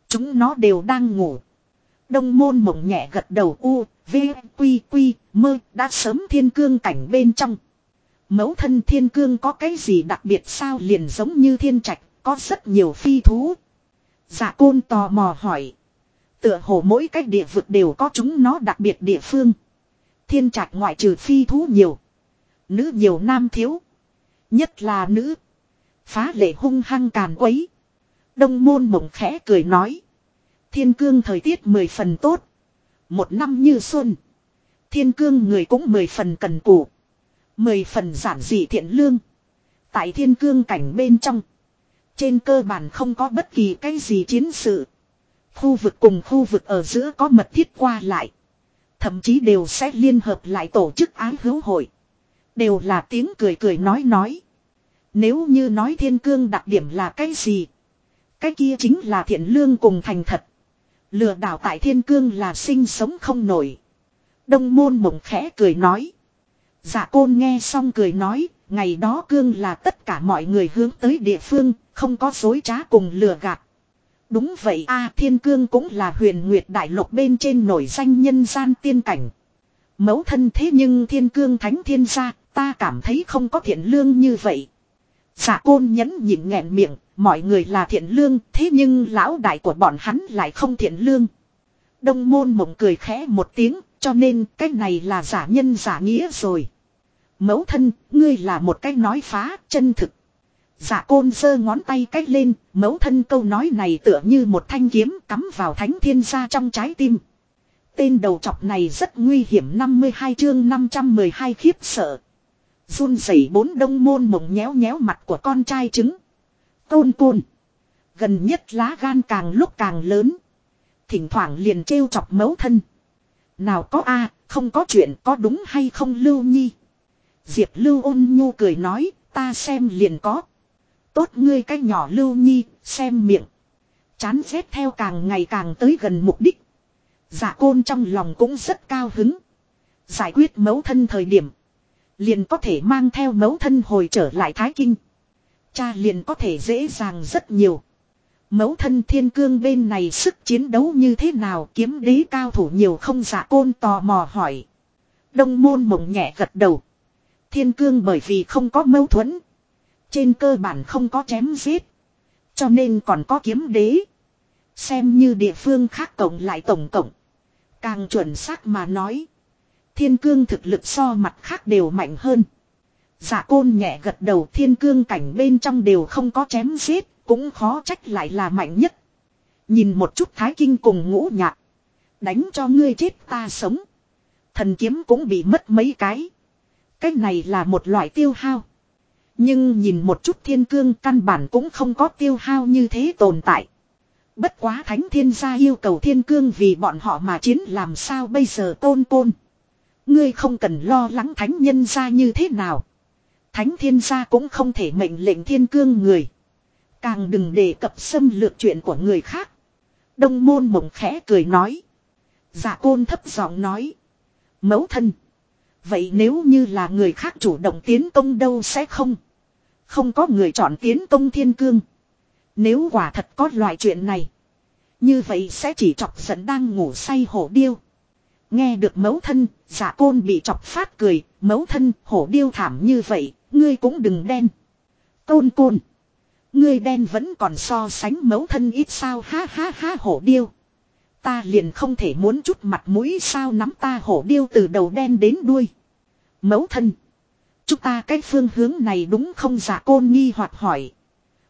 Chúng nó đều đang ngủ. Đông môn mộng nhẹ gật đầu u, v, quy quy, mơ, đã sớm thiên cương cảnh bên trong. Mẫu thân thiên cương có cái gì đặc biệt sao liền giống như thiên trạch, có rất nhiều phi thú. Giả côn tò mò hỏi. Tựa hồ mỗi cách địa vực đều có chúng nó đặc biệt địa phương. Thiên trạch ngoại trừ phi thú nhiều. Nữ nhiều nam thiếu. Nhất là nữ. Phá lệ hung hăng càn quấy. Đông môn mộng khẽ cười nói. Thiên cương thời tiết mười phần tốt. Một năm như xuân. Thiên cương người cũng mười phần cần cù. Mười phần giản dị thiện lương. Tại thiên cương cảnh bên trong. Trên cơ bản không có bất kỳ cái gì chiến sự. Khu vực cùng khu vực ở giữa có mật thiết qua lại. Thậm chí đều sẽ liên hợp lại tổ chức ái hữu hội. Đều là tiếng cười cười nói nói. Nếu như nói thiên cương đặc điểm là cái gì? Cái kia chính là thiện lương cùng thành thật. Lừa đảo tại thiên cương là sinh sống không nổi. Đông môn mộng khẽ cười nói. Dạ côn nghe xong cười nói, ngày đó cương là tất cả mọi người hướng tới địa phương, không có dối trá cùng lừa gạt. Đúng vậy a thiên cương cũng là huyền nguyệt đại lục bên trên nổi danh nhân gian tiên cảnh. Mẫu thân thế nhưng thiên cương thánh thiên gia, ta cảm thấy không có thiện lương như vậy. Giả côn nhẫn nhịn nghẹn miệng, mọi người là thiện lương, thế nhưng lão đại của bọn hắn lại không thiện lương. Đông môn mộng cười khẽ một tiếng, cho nên cái này là giả nhân giả nghĩa rồi. Mẫu thân, ngươi là một cái nói phá, chân thực dạ côn giơ ngón tay cách lên, mẫu thân câu nói này tựa như một thanh kiếm cắm vào thánh thiên gia trong trái tim. Tên đầu chọc này rất nguy hiểm 52 chương 512 khiếp sợ. Run rẩy bốn đông môn mộng nhéo nhéo mặt của con trai trứng. Côn côn. Gần nhất lá gan càng lúc càng lớn. Thỉnh thoảng liền trêu chọc mẫu thân. Nào có a không có chuyện có đúng hay không Lưu Nhi. Diệp Lưu ôn nhu cười nói, ta xem liền có. Tốt ngươi cái nhỏ Lưu Nhi, xem miệng. Chán rét theo càng ngày càng tới gần mục đích. Giả côn trong lòng cũng rất cao hứng. Giải quyết mẫu thân thời điểm. Liền có thể mang theo mẫu thân hồi trở lại Thái Kinh. Cha liền có thể dễ dàng rất nhiều. Mẫu thân thiên cương bên này sức chiến đấu như thế nào kiếm đế cao thủ nhiều không giả côn tò mò hỏi. Đông môn mộng nhẹ gật đầu. Thiên cương bởi vì không có mâu thuẫn. Trên cơ bản không có chém giết. Cho nên còn có kiếm đế. Xem như địa phương khác cộng lại tổng cộng. Càng chuẩn xác mà nói. Thiên cương thực lực so mặt khác đều mạnh hơn. Giả côn nhẹ gật đầu, thiên cương cảnh bên trong đều không có chém giết. Cũng khó trách lại là mạnh nhất. Nhìn một chút thái kinh cùng ngũ nhạc. Đánh cho ngươi chết ta sống. Thần kiếm cũng bị mất mấy cái. Cái này là một loại tiêu hao. Nhưng nhìn một chút thiên cương căn bản cũng không có tiêu hao như thế tồn tại. Bất quá thánh thiên gia yêu cầu thiên cương vì bọn họ mà chiến làm sao bây giờ tôn côn. Ngươi không cần lo lắng thánh nhân gia như thế nào. Thánh thiên gia cũng không thể mệnh lệnh thiên cương người. Càng đừng đề cập xâm lược chuyện của người khác. Đông môn mộng khẽ cười nói. Dạ côn thấp giọng nói. Mẫu thân. Vậy nếu như là người khác chủ động tiến công đâu sẽ không. Không có người chọn tiến công thiên cương. Nếu quả thật có loại chuyện này. Như vậy sẽ chỉ chọc giận đang ngủ say hổ điêu. Nghe được mẫu thân, giả côn bị chọc phát cười, mẫu thân, hổ điêu thảm như vậy, ngươi cũng đừng đen. Côn côn. Ngươi đen vẫn còn so sánh mẫu thân ít sao ha ha ha hổ điêu. Ta liền không thể muốn chút mặt mũi sao nắm ta hổ điêu từ đầu đen đến đuôi. Mẫu thân. Chúng ta cái phương hướng này đúng không giả côn nghi hoặc hỏi.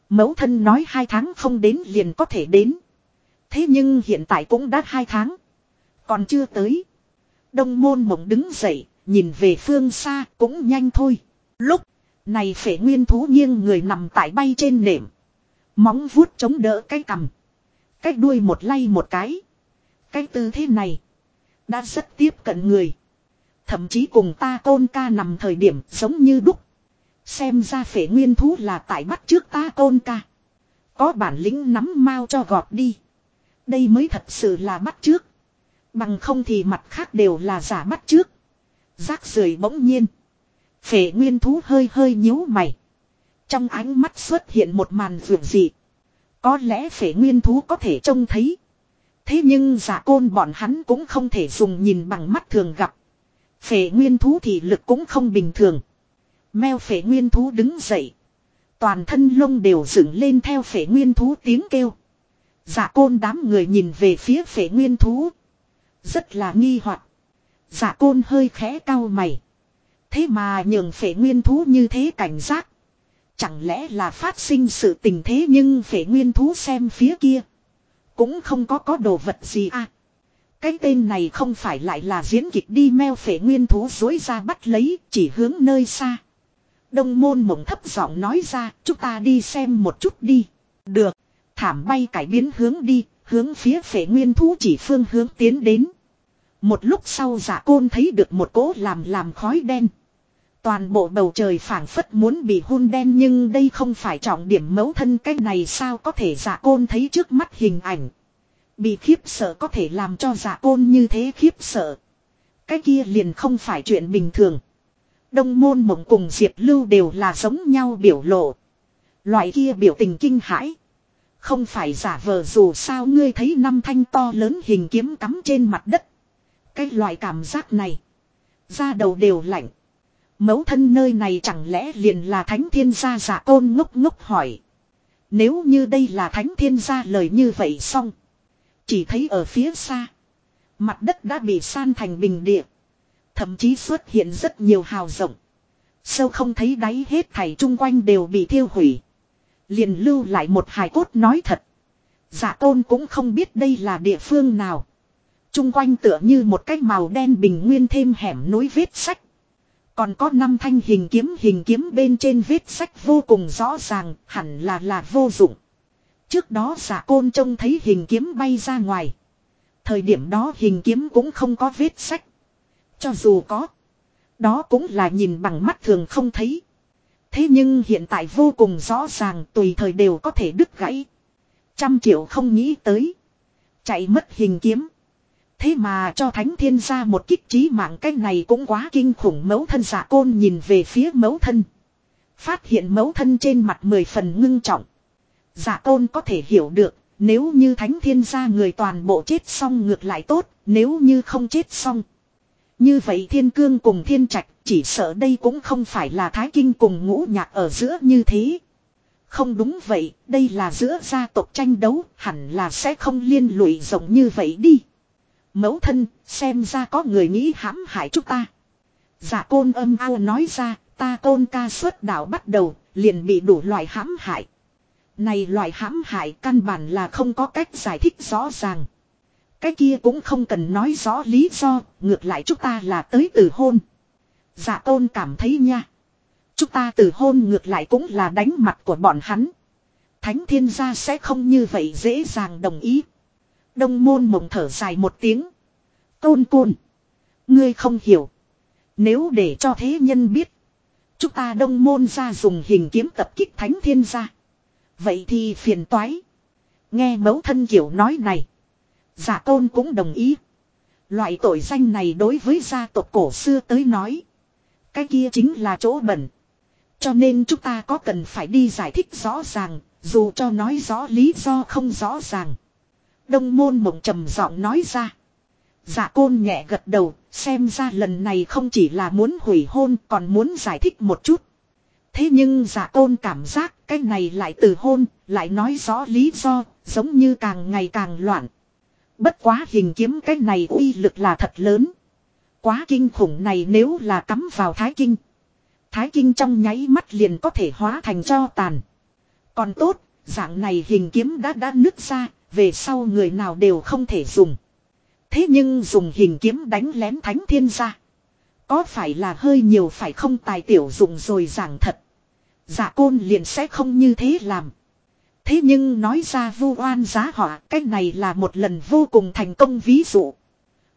Mẫu thân nói hai tháng không đến liền có thể đến. Thế nhưng hiện tại cũng đã hai tháng. Còn chưa tới. Đông môn mộng đứng dậy, nhìn về phương xa cũng nhanh thôi. Lúc này phể nguyên thú nghiêng người nằm tại bay trên nệm. Móng vuốt chống đỡ cái cằm. Cái đuôi một lay một cái. Cái tư thế này. Đã rất tiếp cận người. Thậm chí cùng ta tôn ca nằm thời điểm giống như đúc. Xem ra phể nguyên thú là tại bắt trước ta tôn ca. Có bản lĩnh nắm mau cho gọt đi. Đây mới thật sự là bắt trước. Bằng không thì mặt khác đều là giả bắt trước. Rác rưởi bỗng nhiên. Phệ nguyên thú hơi hơi nhíu mày. Trong ánh mắt xuất hiện một màn vượt dị. Có lẽ phệ nguyên thú có thể trông thấy. Thế nhưng giả côn bọn hắn cũng không thể dùng nhìn bằng mắt thường gặp. Phệ nguyên thú thì lực cũng không bình thường. Mèo phệ nguyên thú đứng dậy. Toàn thân lông đều dựng lên theo phệ nguyên thú tiếng kêu. Giả côn đám người nhìn về phía phệ nguyên thú. Rất là nghi hoặc. Giả côn hơi khẽ cau mày. Thế mà nhường phệ nguyên thú như thế cảnh giác. Chẳng lẽ là phát sinh sự tình thế nhưng phệ nguyên thú xem phía kia. Cũng không có có đồ vật gì à. Cái tên này không phải lại là diễn kịch đi meo phệ nguyên thú dối ra bắt lấy chỉ hướng nơi xa. Đông môn mộng thấp giọng nói ra chúng ta đi xem một chút đi. Được. Thảm bay cải biến hướng đi, hướng phía phệ nguyên thú chỉ phương hướng tiến đến. Một lúc sau giả côn thấy được một cỗ làm làm khói đen. Toàn bộ bầu trời phảng phất muốn bị hun đen nhưng đây không phải trọng điểm mấu thân cái này sao có thể giả côn thấy trước mắt hình ảnh. Bị khiếp sợ có thể làm cho giả côn như thế khiếp sợ. Cái kia liền không phải chuyện bình thường. Đông môn mộng cùng Diệp Lưu đều là giống nhau biểu lộ. Loại kia biểu tình kinh hãi. Không phải giả vờ dù sao ngươi thấy năm thanh to lớn hình kiếm cắm trên mặt đất. Cái loại cảm giác này. Da đầu đều lạnh. Mẫu thân nơi này chẳng lẽ liền là thánh thiên gia giả côn ngốc ngốc hỏi. Nếu như đây là thánh thiên gia lời như vậy xong. Chỉ thấy ở phía xa. Mặt đất đã bị san thành bình địa. Thậm chí xuất hiện rất nhiều hào rộng. Sâu không thấy đáy hết thảy chung quanh đều bị thiêu hủy. Liền lưu lại một hài cốt nói thật. Giả tôn cũng không biết đây là địa phương nào. Trung quanh tựa như một cái màu đen bình nguyên thêm hẻm núi vết sách. Còn có năm thanh hình kiếm hình kiếm bên trên vết sách vô cùng rõ ràng, hẳn là là vô dụng. Trước đó giả côn trông thấy hình kiếm bay ra ngoài. Thời điểm đó hình kiếm cũng không có vết sách. Cho dù có. Đó cũng là nhìn bằng mắt thường không thấy. Thế nhưng hiện tại vô cùng rõ ràng tùy thời đều có thể đứt gãy. Trăm triệu không nghĩ tới. Chạy mất hình kiếm. Thế mà cho thánh thiên ra một kích trí mạng cái này cũng quá kinh khủng mẫu thân giả côn nhìn về phía mẫu thân. Phát hiện mẫu thân trên mặt mười phần ngưng trọng. Giả tôn có thể hiểu được, nếu như thánh thiên gia người toàn bộ chết xong ngược lại tốt, nếu như không chết xong. Như vậy thiên cương cùng thiên trạch chỉ sợ đây cũng không phải là thái kinh cùng ngũ nhạc ở giữa như thế. Không đúng vậy, đây là giữa gia tộc tranh đấu, hẳn là sẽ không liên lụy rộng như vậy đi. Mẫu thân, xem ra có người nghĩ hãm hại chúng ta. Dạ Giả côn âm ao nói ra, ta côn ca xuất đạo bắt đầu, liền bị đủ loại hãm hại. Này loại hãm hại căn bản là không có cách giải thích rõ ràng. Cái kia cũng không cần nói rõ lý do, ngược lại chúng ta là tới từ hôn. Dạ tôn cảm thấy nha. Chúng ta từ hôn ngược lại cũng là đánh mặt của bọn hắn. Thánh thiên gia sẽ không như vậy dễ dàng đồng ý. Đông môn mộng thở dài một tiếng. Tôn côn. Ngươi không hiểu. Nếu để cho thế nhân biết. Chúng ta đông môn ra dùng hình kiếm tập kích thánh thiên gia. Vậy thì phiền toái. Nghe mẫu thân kiểu nói này. Giả tôn cũng đồng ý. Loại tội danh này đối với gia tộc cổ xưa tới nói. Cái kia chính là chỗ bẩn. Cho nên chúng ta có cần phải đi giải thích rõ ràng, dù cho nói rõ lý do không rõ ràng. Đông môn mộng trầm giọng nói ra. Dạ côn nhẹ gật đầu, xem ra lần này không chỉ là muốn hủy hôn còn muốn giải thích một chút. Thế nhưng giả côn cảm giác cái này lại từ hôn, lại nói rõ lý do, giống như càng ngày càng loạn. Bất quá hình kiếm cái này uy lực là thật lớn. Quá kinh khủng này nếu là cắm vào thái kinh. Thái kinh trong nháy mắt liền có thể hóa thành cho tàn. Còn tốt, dạng này hình kiếm đã đã nứt ra, về sau người nào đều không thể dùng. Thế nhưng dùng hình kiếm đánh lén thánh thiên ra. Có phải là hơi nhiều phải không tài tiểu dụng rồi giảng thật. Giả dạ côn liền sẽ không như thế làm. Thế nhưng nói ra vu oan giá họa cái này là một lần vô cùng thành công ví dụ.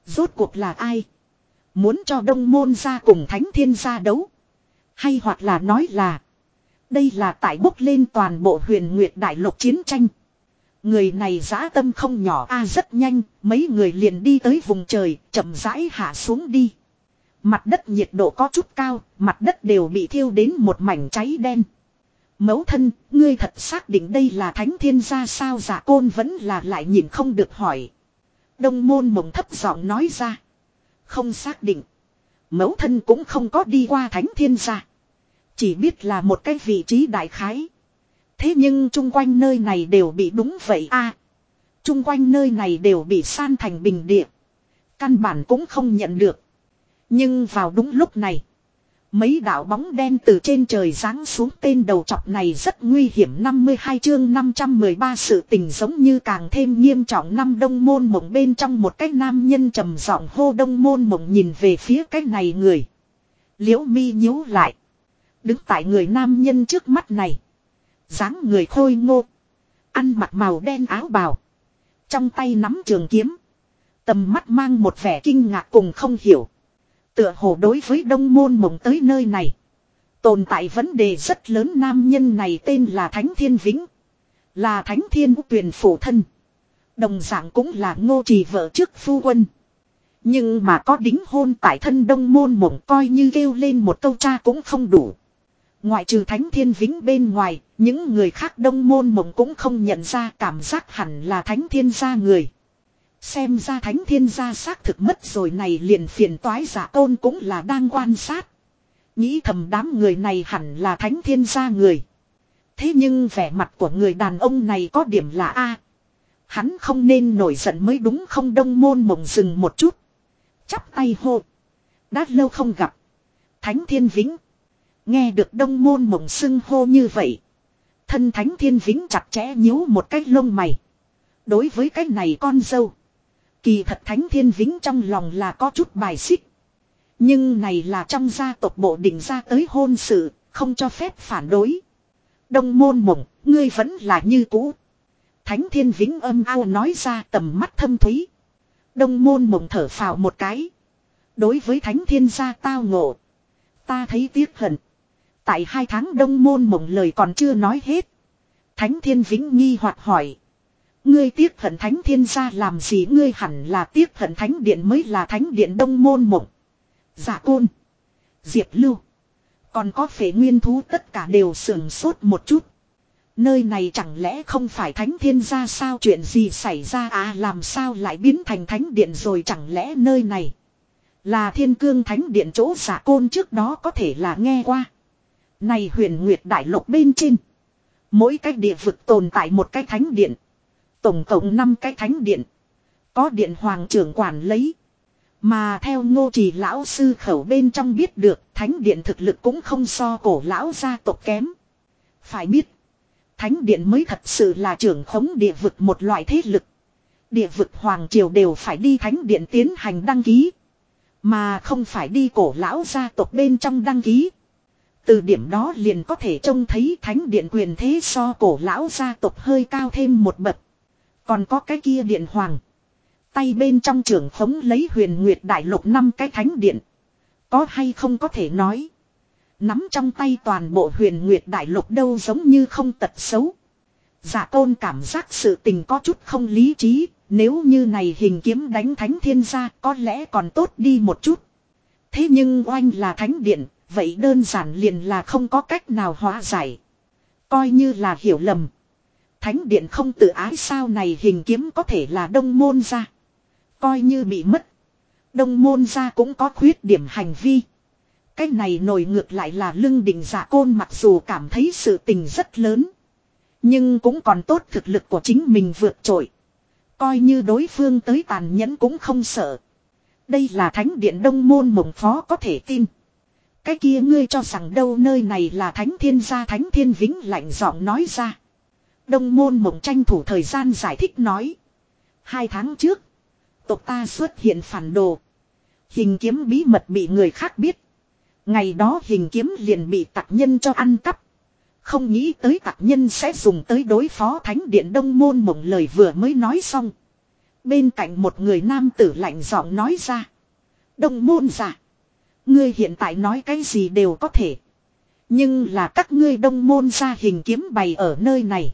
Rốt cuộc là ai? Muốn cho đông môn ra cùng thánh thiên gia đấu. Hay hoặc là nói là. Đây là tại bốc lên toàn bộ huyền nguyệt đại lục chiến tranh. Người này giã tâm không nhỏ a rất nhanh, mấy người liền đi tới vùng trời, chậm rãi hạ xuống đi. Mặt đất nhiệt độ có chút cao, mặt đất đều bị thiêu đến một mảnh cháy đen. Mẫu thân, ngươi thật xác định đây là thánh thiên gia sao giả côn vẫn là lại nhìn không được hỏi. Đông môn mộng thấp giọng nói ra. Không xác định. Mẫu thân cũng không có đi qua thánh thiên gia. Chỉ biết là một cái vị trí đại khái. Thế nhưng chung quanh nơi này đều bị đúng vậy a. À, chung quanh nơi này đều bị san thành bình địa. Căn bản cũng không nhận được. Nhưng vào đúng lúc này. Mấy đạo bóng đen từ trên trời giáng xuống tên đầu chọc này rất nguy hiểm 52 chương 513 sự tình giống như càng thêm nghiêm trọng năm đông môn mộng bên trong một cái nam nhân trầm giọng hô đông môn mộng nhìn về phía cái này người. Liễu mi nhíu lại. Đứng tại người nam nhân trước mắt này dáng người khôi ngô. Ăn mặc màu đen áo bào. Trong tay nắm trường kiếm. Tầm mắt mang một vẻ kinh ngạc cùng không hiểu. Tựa hồ đối với đông môn mộng tới nơi này. Tồn tại vấn đề rất lớn nam nhân này tên là Thánh Thiên Vĩnh. Là Thánh Thiên Tuyền Phủ Thân. Đồng dạng cũng là ngô trì vợ trước phu quân. Nhưng mà có đính hôn tại thân đông môn mộng coi như kêu lên một câu cha cũng không đủ. Ngoại trừ Thánh Thiên Vĩnh bên ngoài, những người khác đông môn mộng cũng không nhận ra cảm giác hẳn là Thánh Thiên gia người. Xem ra Thánh Thiên gia xác thực mất rồi này liền phiền toái giả tôn cũng là đang quan sát. Nghĩ thầm đám người này hẳn là Thánh Thiên gia người. Thế nhưng vẻ mặt của người đàn ông này có điểm là A. Hắn không nên nổi giận mới đúng không đông môn mộng dừng một chút. Chắp tay hô. Đã lâu không gặp. Thánh Thiên Vĩnh. Nghe được đông môn mộng xưng hô như vậy. Thân thánh thiên vĩnh chặt chẽ nhíu một cái lông mày. Đối với cái này con dâu. Kỳ thật thánh thiên vĩnh trong lòng là có chút bài xích. Nhưng này là trong gia tộc bộ định ra tới hôn sự, không cho phép phản đối. Đông môn mộng, ngươi vẫn là như cũ. Thánh thiên vĩnh âm ao nói ra tầm mắt thâm thúy. Đông môn mộng thở phào một cái. Đối với thánh thiên gia tao ngộ. Ta thấy tiếc hận. Tại hai tháng đông môn mộng lời còn chưa nói hết. Thánh thiên vĩnh nghi hoặc hỏi. Ngươi tiếc hận thánh thiên gia làm gì ngươi hẳn là tiếc hận thánh điện mới là thánh điện đông môn mộng. Giả côn. Diệp lưu. Còn có phế nguyên thú tất cả đều sườn sốt một chút. Nơi này chẳng lẽ không phải thánh thiên gia sao chuyện gì xảy ra à làm sao lại biến thành thánh điện rồi chẳng lẽ nơi này. Là thiên cương thánh điện chỗ giả côn trước đó có thể là nghe qua. Này huyền nguyệt đại lục bên trên. Mỗi cái địa vực tồn tại một cái thánh điện. Tổng cộng 5 cái thánh điện. Có điện hoàng trưởng quản lấy. Mà theo ngô trì lão sư khẩu bên trong biết được, thánh điện thực lực cũng không so cổ lão gia tộc kém. Phải biết. Thánh điện mới thật sự là trưởng khống địa vực một loại thế lực. Địa vực hoàng triều đều phải đi thánh điện tiến hành đăng ký. Mà không phải đi cổ lão gia tộc bên trong đăng ký. Từ điểm đó liền có thể trông thấy thánh điện quyền thế so cổ lão gia tộc hơi cao thêm một bậc. Còn có cái kia điện hoàng. Tay bên trong trưởng khống lấy huyền nguyệt đại lục năm cái thánh điện. Có hay không có thể nói. Nắm trong tay toàn bộ huyền nguyệt đại lục đâu giống như không tật xấu. Giả tôn cảm giác sự tình có chút không lý trí, nếu như này hình kiếm đánh thánh thiên gia có lẽ còn tốt đi một chút. Thế nhưng oanh là thánh điện, vậy đơn giản liền là không có cách nào hóa giải. Coi như là hiểu lầm. Thánh điện không tự ái sao này hình kiếm có thể là đông môn ra. Coi như bị mất. Đông môn ra cũng có khuyết điểm hành vi. Cái này nổi ngược lại là lưng đỉnh giả dạ côn mặc dù cảm thấy sự tình rất lớn. Nhưng cũng còn tốt thực lực của chính mình vượt trội. Coi như đối phương tới tàn nhẫn cũng không sợ. Đây là thánh điện đông môn mộng phó có thể tin. Cái kia ngươi cho rằng đâu nơi này là thánh thiên gia, thánh thiên vĩnh lạnh giọng nói ra. Đông môn mộng tranh thủ thời gian giải thích nói. Hai tháng trước. Tộc ta xuất hiện phản đồ. Hình kiếm bí mật bị người khác biết. Ngày đó hình kiếm liền bị tặc nhân cho ăn cắp. Không nghĩ tới tặc nhân sẽ dùng tới đối phó thánh điện đông môn mộng lời vừa mới nói xong. Bên cạnh một người nam tử lạnh giọng nói ra. Đông môn giả. Ngươi hiện tại nói cái gì đều có thể. Nhưng là các ngươi đông môn ra hình kiếm bày ở nơi này.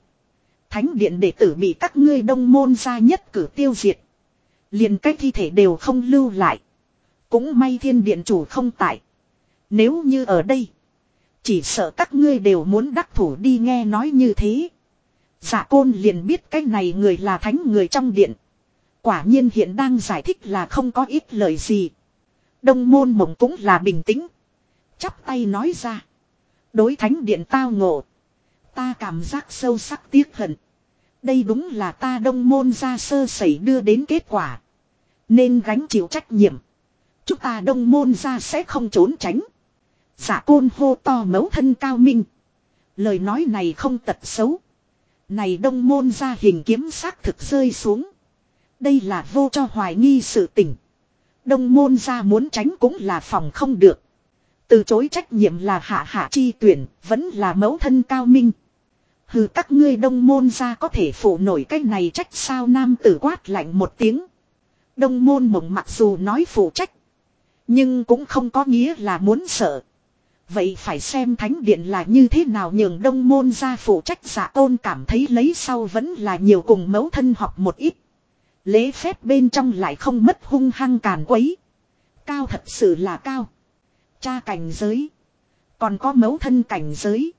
Thánh điện đệ tử bị các ngươi đông môn ra nhất cử tiêu diệt. liền cách thi thể đều không lưu lại. Cũng may thiên điện chủ không tại. Nếu như ở đây. Chỉ sợ các ngươi đều muốn đắc thủ đi nghe nói như thế. giả côn liền biết cái này người là thánh người trong điện. Quả nhiên hiện đang giải thích là không có ít lời gì. Đông môn mộng cũng là bình tĩnh. Chắp tay nói ra. Đối thánh điện tao ngộ. Ta cảm giác sâu sắc tiếc hận. Đây đúng là ta đông môn ra sơ sẩy đưa đến kết quả. Nên gánh chịu trách nhiệm. Chúng ta đông môn ra sẽ không trốn tránh. Giả côn hô to mấu thân cao minh. Lời nói này không tật xấu. Này đông môn ra hình kiếm xác thực rơi xuống. Đây là vô cho hoài nghi sự tình. Đông môn ra muốn tránh cũng là phòng không được. Từ chối trách nhiệm là hạ hạ chi tuyển, vẫn là mẫu thân cao minh. Hừ, các ngươi đông môn ra có thể phụ nổi cái này trách sao nam tử quát lạnh một tiếng. Đông môn mộng mặc dù nói phụ trách. Nhưng cũng không có nghĩa là muốn sợ. Vậy phải xem thánh điện là như thế nào nhường đông môn ra phụ trách giả tôn cảm thấy lấy sau vẫn là nhiều cùng mẫu thân học một ít. Lễ phép bên trong lại không mất hung hăng càn quấy. Cao thật sự là cao. Cha cảnh giới. Còn có mẫu thân cảnh giới.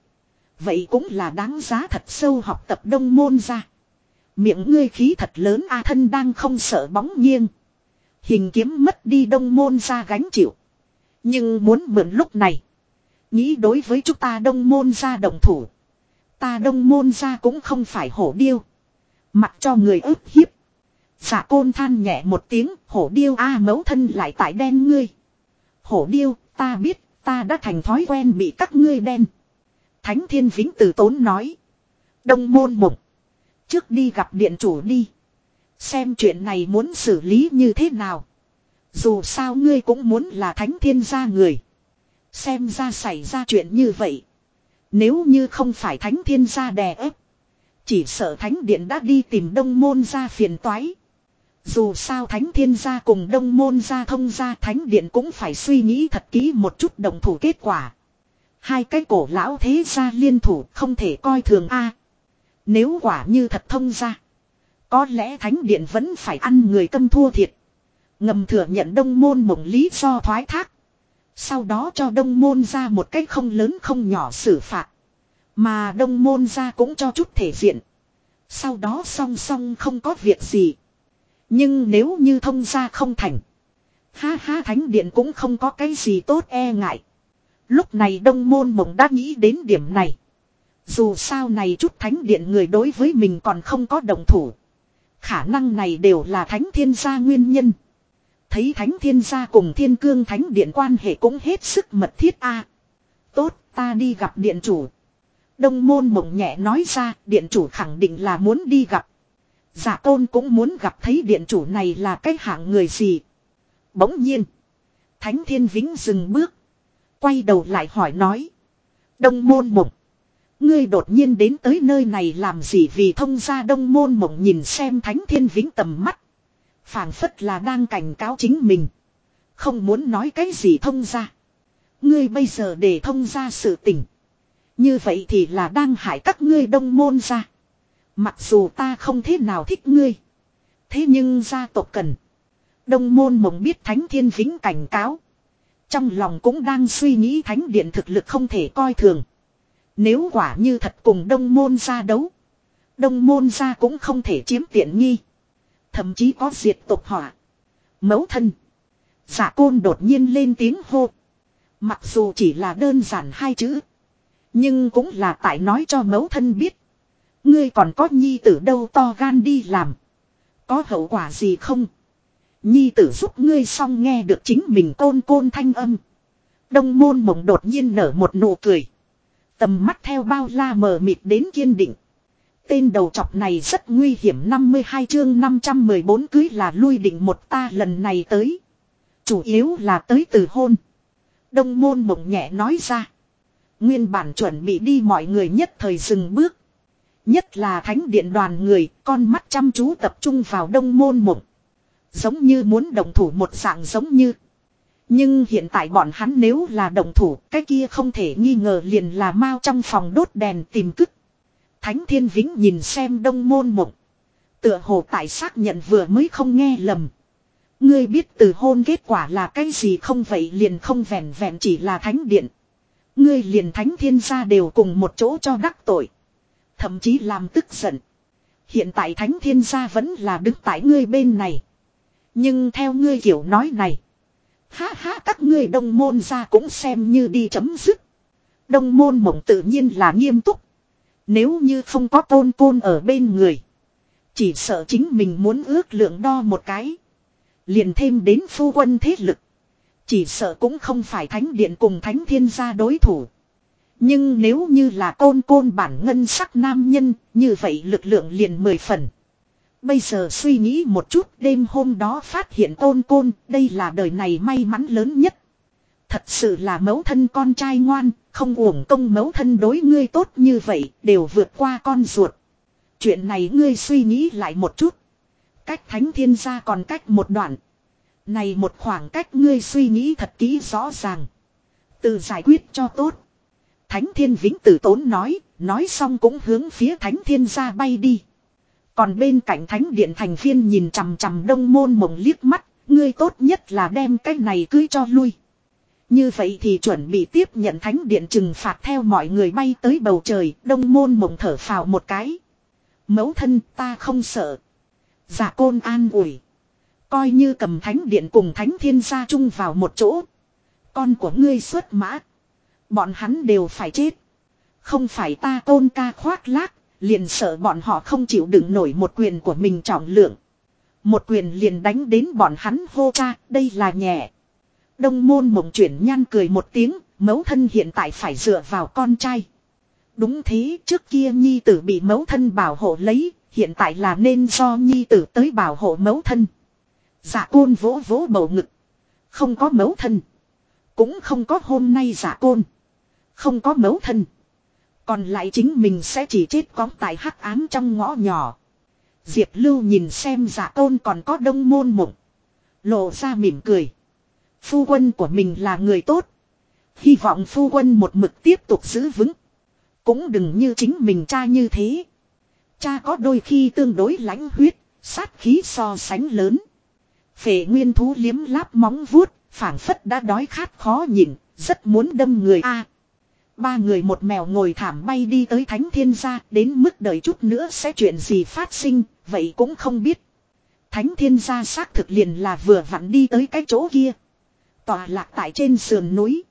Vậy cũng là đáng giá thật sâu học tập đông môn ra. Miệng ngươi khí thật lớn a thân đang không sợ bóng nghiêng. Hình kiếm mất đi đông môn ra gánh chịu. Nhưng muốn mượn lúc này. Nghĩ đối với chúng ta đông môn ra đồng thủ. Ta đông môn ra cũng không phải hổ điêu. Mặc cho người ức hiếp. Giả côn than nhẹ một tiếng, hổ điêu a mấu thân lại tại đen ngươi. Hổ điêu, ta biết, ta đã thành thói quen bị các ngươi đen. Thánh thiên vĩnh từ tốn nói. Đông môn mục Trước đi gặp điện chủ đi. Xem chuyện này muốn xử lý như thế nào. Dù sao ngươi cũng muốn là thánh thiên gia người. Xem ra xảy ra chuyện như vậy. Nếu như không phải thánh thiên gia đè ép. Chỉ sợ thánh điện đã đi tìm đông môn gia phiền toái. Dù sao thánh thiên gia cùng đông môn gia thông gia, thánh điện cũng phải suy nghĩ thật kỹ một chút đồng thủ kết quả. Hai cái cổ lão thế gia liên thủ không thể coi thường a. Nếu quả như thật thông gia. Có lẽ thánh điện vẫn phải ăn người tâm thua thiệt. Ngầm thừa nhận đông môn mộng lý do thoái thác. Sau đó cho đông môn ra một cách không lớn không nhỏ xử phạt. Mà đông môn ra cũng cho chút thể diện. Sau đó song song không có việc gì. Nhưng nếu như thông ra không thành. Ha ha thánh điện cũng không có cái gì tốt e ngại. Lúc này đông môn mộng đã nghĩ đến điểm này. Dù sao này chút thánh điện người đối với mình còn không có đồng thủ. Khả năng này đều là thánh thiên gia nguyên nhân. Thấy thánh thiên gia cùng thiên cương thánh điện quan hệ cũng hết sức mật thiết a. Tốt, ta đi gặp điện chủ. Đông môn mộng nhẹ nói ra, điện chủ khẳng định là muốn đi gặp. Giả tôn cũng muốn gặp thấy điện chủ này là cái hạng người gì. Bỗng nhiên. Thánh thiên vĩnh dừng bước. Quay đầu lại hỏi nói. Đông môn mộng. Ngươi đột nhiên đến tới nơi này làm gì vì thông ra đông môn mộng nhìn xem thánh thiên vĩnh tầm mắt. phảng phất là đang cảnh cáo chính mình. Không muốn nói cái gì thông ra. Ngươi bây giờ để thông ra sự tình. Như vậy thì là đang hại các ngươi đông môn ra. Mặc dù ta không thế nào thích ngươi. Thế nhưng gia tộc cần. Đông môn mộng biết thánh thiên vĩnh cảnh cáo. Trong lòng cũng đang suy nghĩ thánh điện thực lực không thể coi thường. Nếu quả như thật cùng đông môn ra đấu. Đông môn ra cũng không thể chiếm tiện nghi. Thậm chí có diệt tộc họa. Mấu thân. Giả côn đột nhiên lên tiếng hô. Mặc dù chỉ là đơn giản hai chữ. Nhưng cũng là tại nói cho mấu thân biết. Ngươi còn có nhi tử đâu to gan đi làm. Có hậu quả gì không? Nhi tử giúp ngươi xong nghe được chính mình côn côn thanh âm. Đông môn mộng đột nhiên nở một nụ cười. Tầm mắt theo bao la mờ mịt đến kiên định. Tên đầu chọc này rất nguy hiểm 52 chương 514 cưới là lui định một ta lần này tới. Chủ yếu là tới từ hôn. Đông môn mộng nhẹ nói ra. Nguyên bản chuẩn bị đi mọi người nhất thời dừng bước. Nhất là thánh điện đoàn người, con mắt chăm chú tập trung vào đông môn mộng. Giống như muốn đồng thủ một dạng giống như. Nhưng hiện tại bọn hắn nếu là đồng thủ, cái kia không thể nghi ngờ liền là mau trong phòng đốt đèn tìm cức. Thánh thiên vĩnh nhìn xem đông môn mộng. Tựa hồ tại xác nhận vừa mới không nghe lầm. Ngươi biết từ hôn kết quả là cái gì không vậy liền không vẹn vẹn chỉ là thánh điện. Ngươi liền thánh thiên gia đều cùng một chỗ cho đắc tội. Thậm chí làm tức giận. Hiện tại thánh thiên gia vẫn là đứng tại ngươi bên này. Nhưng theo ngươi kiểu nói này. Ha ha các ngươi đông môn ra cũng xem như đi chấm dứt. Đông môn mộng tự nhiên là nghiêm túc. Nếu như không có tôn côn ở bên người. Chỉ sợ chính mình muốn ước lượng đo một cái. Liền thêm đến phu quân thế lực. Chỉ sợ cũng không phải thánh điện cùng thánh thiên gia đối thủ. Nhưng nếu như là côn côn bản ngân sắc nam nhân, như vậy lực lượng liền mười phần. Bây giờ suy nghĩ một chút đêm hôm đó phát hiện tôn côn, đây là đời này may mắn lớn nhất. Thật sự là mẫu thân con trai ngoan, không uổng công mẫu thân đối ngươi tốt như vậy, đều vượt qua con ruột. Chuyện này ngươi suy nghĩ lại một chút. Cách thánh thiên gia còn cách một đoạn. Này một khoảng cách ngươi suy nghĩ thật kỹ rõ ràng. Từ giải quyết cho tốt. Thánh thiên vĩnh tử tốn nói, nói xong cũng hướng phía thánh thiên gia bay đi. Còn bên cạnh thánh điện thành viên nhìn chằm chằm đông môn mộng liếc mắt, ngươi tốt nhất là đem cái này cưới cho lui. Như vậy thì chuẩn bị tiếp nhận thánh điện trừng phạt theo mọi người bay tới bầu trời, đông môn mộng thở phào một cái. Mẫu thân ta không sợ. Giả côn an ủi. Coi như cầm thánh điện cùng thánh thiên gia chung vào một chỗ. Con của ngươi xuất mã. Bọn hắn đều phải chết. Không phải ta tôn ca khoác lác, liền sợ bọn họ không chịu đựng nổi một quyền của mình trọng lượng. Một quyền liền đánh đến bọn hắn hô cha, đây là nhẹ. Đông môn mộng chuyển nhan cười một tiếng, mẫu thân hiện tại phải dựa vào con trai. Đúng thế, trước kia nhi tử bị mẫu thân bảo hộ lấy, hiện tại là nên do nhi tử tới bảo hộ mẫu thân. Dạ côn vỗ vỗ bầu ngực. Không có mẫu thân. Cũng không có hôm nay dạ côn. Không có mẫu thân. Còn lại chính mình sẽ chỉ chết có tại hắc ám trong ngõ nhỏ. Diệp Lưu nhìn xem giả tôn còn có đông môn mộng. Lộ ra mỉm cười. Phu quân của mình là người tốt. Hy vọng phu quân một mực tiếp tục giữ vững. Cũng đừng như chính mình cha như thế. Cha có đôi khi tương đối lãnh huyết, sát khí so sánh lớn. Phệ nguyên thú liếm láp móng vuốt, phảng phất đã đói khát khó nhịn, rất muốn đâm người a. Ba người một mèo ngồi thảm bay đi tới thánh thiên gia đến mức đợi chút nữa sẽ chuyện gì phát sinh, vậy cũng không biết. Thánh thiên gia xác thực liền là vừa vặn đi tới cái chỗ kia. Tòa lạc tại trên sườn núi.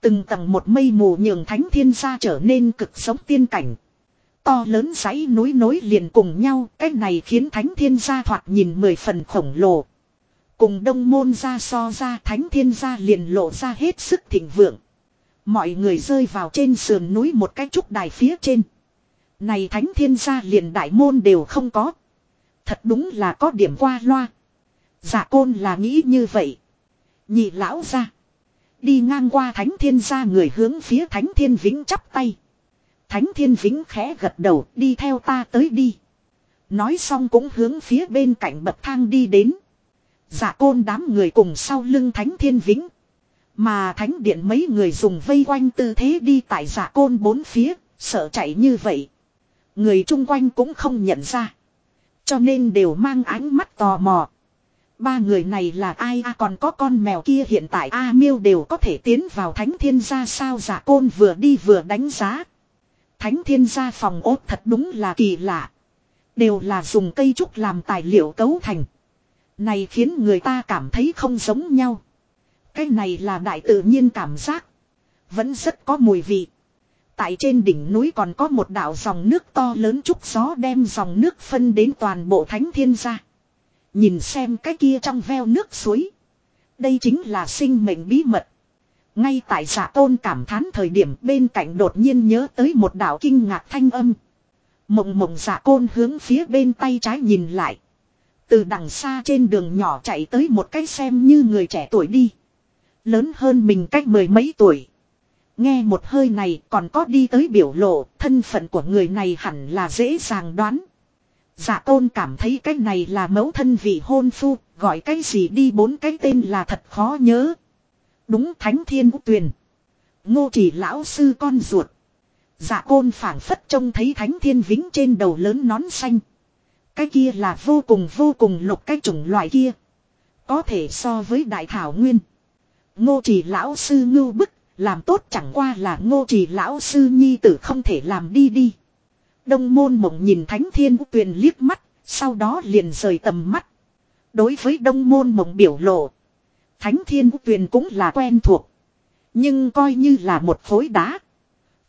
Từng tầng một mây mù nhường thánh thiên gia trở nên cực sống tiên cảnh. To lớn dãy núi nối liền cùng nhau, cái này khiến thánh thiên gia thoạt nhìn mười phần khổng lồ. Cùng đông môn ra so ra thánh thiên gia liền lộ ra hết sức thịnh vượng. Mọi người rơi vào trên sườn núi một cái trúc đài phía trên. Này thánh thiên gia liền đại môn đều không có. Thật đúng là có điểm qua loa. Giả côn là nghĩ như vậy. Nhị lão ra. Đi ngang qua thánh thiên gia người hướng phía thánh thiên vĩnh chắp tay. Thánh thiên vĩnh khẽ gật đầu, đi theo ta tới đi. Nói xong cũng hướng phía bên cạnh bậc thang đi đến. Giả côn đám người cùng sau lưng thánh thiên vĩnh. Mà thánh điện mấy người dùng vây quanh tư thế đi tại giả côn bốn phía, sợ chạy như vậy. Người chung quanh cũng không nhận ra. Cho nên đều mang ánh mắt tò mò. Ba người này là ai à, còn có con mèo kia hiện tại A miêu đều có thể tiến vào thánh thiên gia sao giả côn vừa đi vừa đánh giá. Thánh thiên gia phòng ốt thật đúng là kỳ lạ. Đều là dùng cây trúc làm tài liệu cấu thành. Này khiến người ta cảm thấy không giống nhau. Cái này là đại tự nhiên cảm giác. Vẫn rất có mùi vị. Tại trên đỉnh núi còn có một đảo dòng nước to lớn trúc gió đem dòng nước phân đến toàn bộ thánh thiên gia. Nhìn xem cái kia trong veo nước suối. Đây chính là sinh mệnh bí mật. Ngay tại giả tôn cảm thán thời điểm bên cạnh đột nhiên nhớ tới một đảo kinh ngạc thanh âm. Mộng mộng giả côn hướng phía bên tay trái nhìn lại. Từ đằng xa trên đường nhỏ chạy tới một cái xem như người trẻ tuổi đi. Lớn hơn mình cách mười mấy tuổi. Nghe một hơi này còn có đi tới biểu lộ, thân phận của người này hẳn là dễ dàng đoán. Dạ tôn cảm thấy cái này là mẫu thân vị hôn phu, gọi cái gì đi bốn cái tên là thật khó nhớ. Đúng thánh thiên tuyền. Ngô chỉ lão sư con ruột. Dạ côn phảng phất trông thấy thánh thiên vĩnh trên đầu lớn nón xanh. Cái kia là vô cùng vô cùng lục cái chủng loại kia. Có thể so với đại thảo nguyên. Ngô trì lão sư ngưu bức, làm tốt chẳng qua là ngô trì lão sư nhi tử không thể làm đi đi. Đông môn mộng nhìn thánh thiên tuyền liếc mắt, sau đó liền rời tầm mắt. Đối với đông môn mộng biểu lộ. Thánh thiên tuyền cũng là quen thuộc. Nhưng coi như là một khối đá.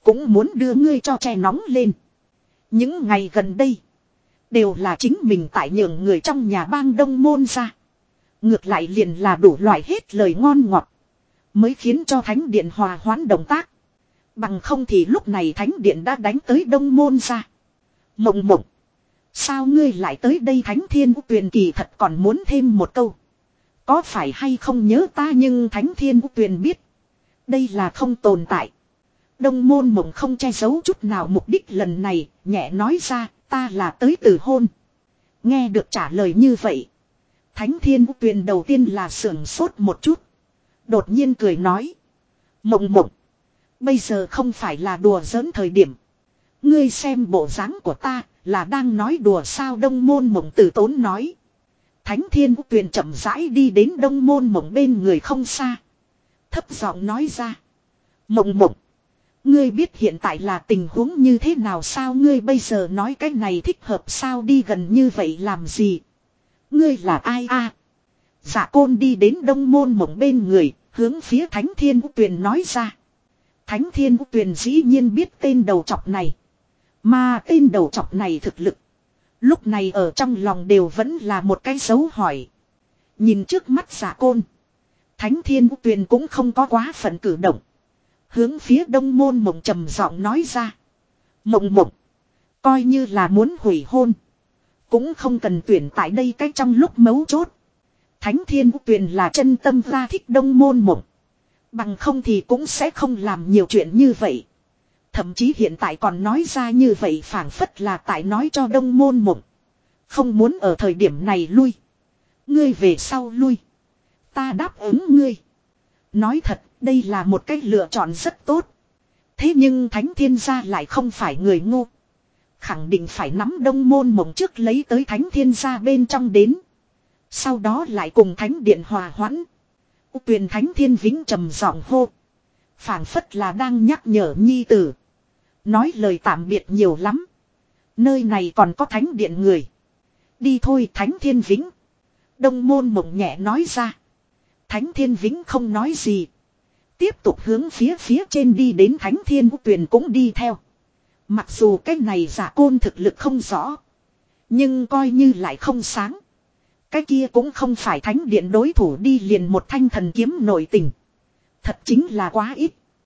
Cũng muốn đưa ngươi cho che nóng lên. Những ngày gần đây. Đều là chính mình tại nhường người trong nhà bang đông môn ra. Ngược lại liền là đủ loại hết lời ngon ngọt. Mới khiến cho thánh điện hòa hoãn động tác. Bằng không thì lúc này thánh điện đã đánh tới đông môn ra. Mộng mộng. Sao ngươi lại tới đây thánh thiên tuyền kỳ thật còn muốn thêm một câu. Có phải hay không nhớ ta nhưng thánh thiên tuyền biết. Đây là không tồn tại. Đông môn mộng không che giấu chút nào mục đích lần này, nhẹ nói ra, ta là tới từ hôn. Nghe được trả lời như vậy. Thánh thiên tuyền đầu tiên là sưởng sốt một chút. Đột nhiên cười nói. Mộng mộng. Bây giờ không phải là đùa giỡn thời điểm. Ngươi xem bộ dáng của ta là đang nói đùa sao đông môn mộng tử tốn nói. Thánh thiên tuyền chậm rãi đi đến đông môn mộng bên người không xa. Thấp giọng nói ra. Mộng mộng. Ngươi biết hiện tại là tình huống như thế nào sao ngươi bây giờ nói cái này thích hợp sao đi gần như vậy làm gì. Ngươi là ai a? À? Dạ côn đi đến đông môn mộng bên người, hướng phía thánh thiên tuyền nói ra. Thánh thiên tuyền dĩ nhiên biết tên đầu chọc này. Mà tên đầu chọc này thực lực. Lúc này ở trong lòng đều vẫn là một cái dấu hỏi. Nhìn trước mắt giả côn. Thánh thiên tuyền cũng không có quá phận cử động. Hướng phía đông môn mộng trầm giọng nói ra. Mộng mộng. Coi như là muốn hủy hôn. Cũng không cần tuyển tại đây cách trong lúc mấu chốt. Thánh thiên tuyền là chân tâm ra thích đông môn mộng. Bằng không thì cũng sẽ không làm nhiều chuyện như vậy. Thậm chí hiện tại còn nói ra như vậy phảng phất là tại nói cho đông môn mộng. Không muốn ở thời điểm này lui. Ngươi về sau lui. Ta đáp ứng ngươi. Nói thật, đây là một cách lựa chọn rất tốt. Thế nhưng Thánh Thiên Gia lại không phải người ngu. Khẳng định phải nắm đông môn mộng trước lấy tới Thánh Thiên Gia bên trong đến. Sau đó lại cùng Thánh Điện hòa hoãn. Tuyền Thánh Thiên Vĩnh trầm giọng hô. phảng phất là đang nhắc nhở nhi tử. Nói lời tạm biệt nhiều lắm. Nơi này còn có thánh điện người. Đi thôi thánh thiên vĩnh. Đông môn mộng nhẹ nói ra. Thánh thiên vĩnh không nói gì. Tiếp tục hướng phía phía trên đi đến thánh thiên tuyền cũng đi theo. Mặc dù cái này giả côn thực lực không rõ. Nhưng coi như lại không sáng. Cái kia cũng không phải thánh điện đối thủ đi liền một thanh thần kiếm nội tình. Thật chính là quá ít.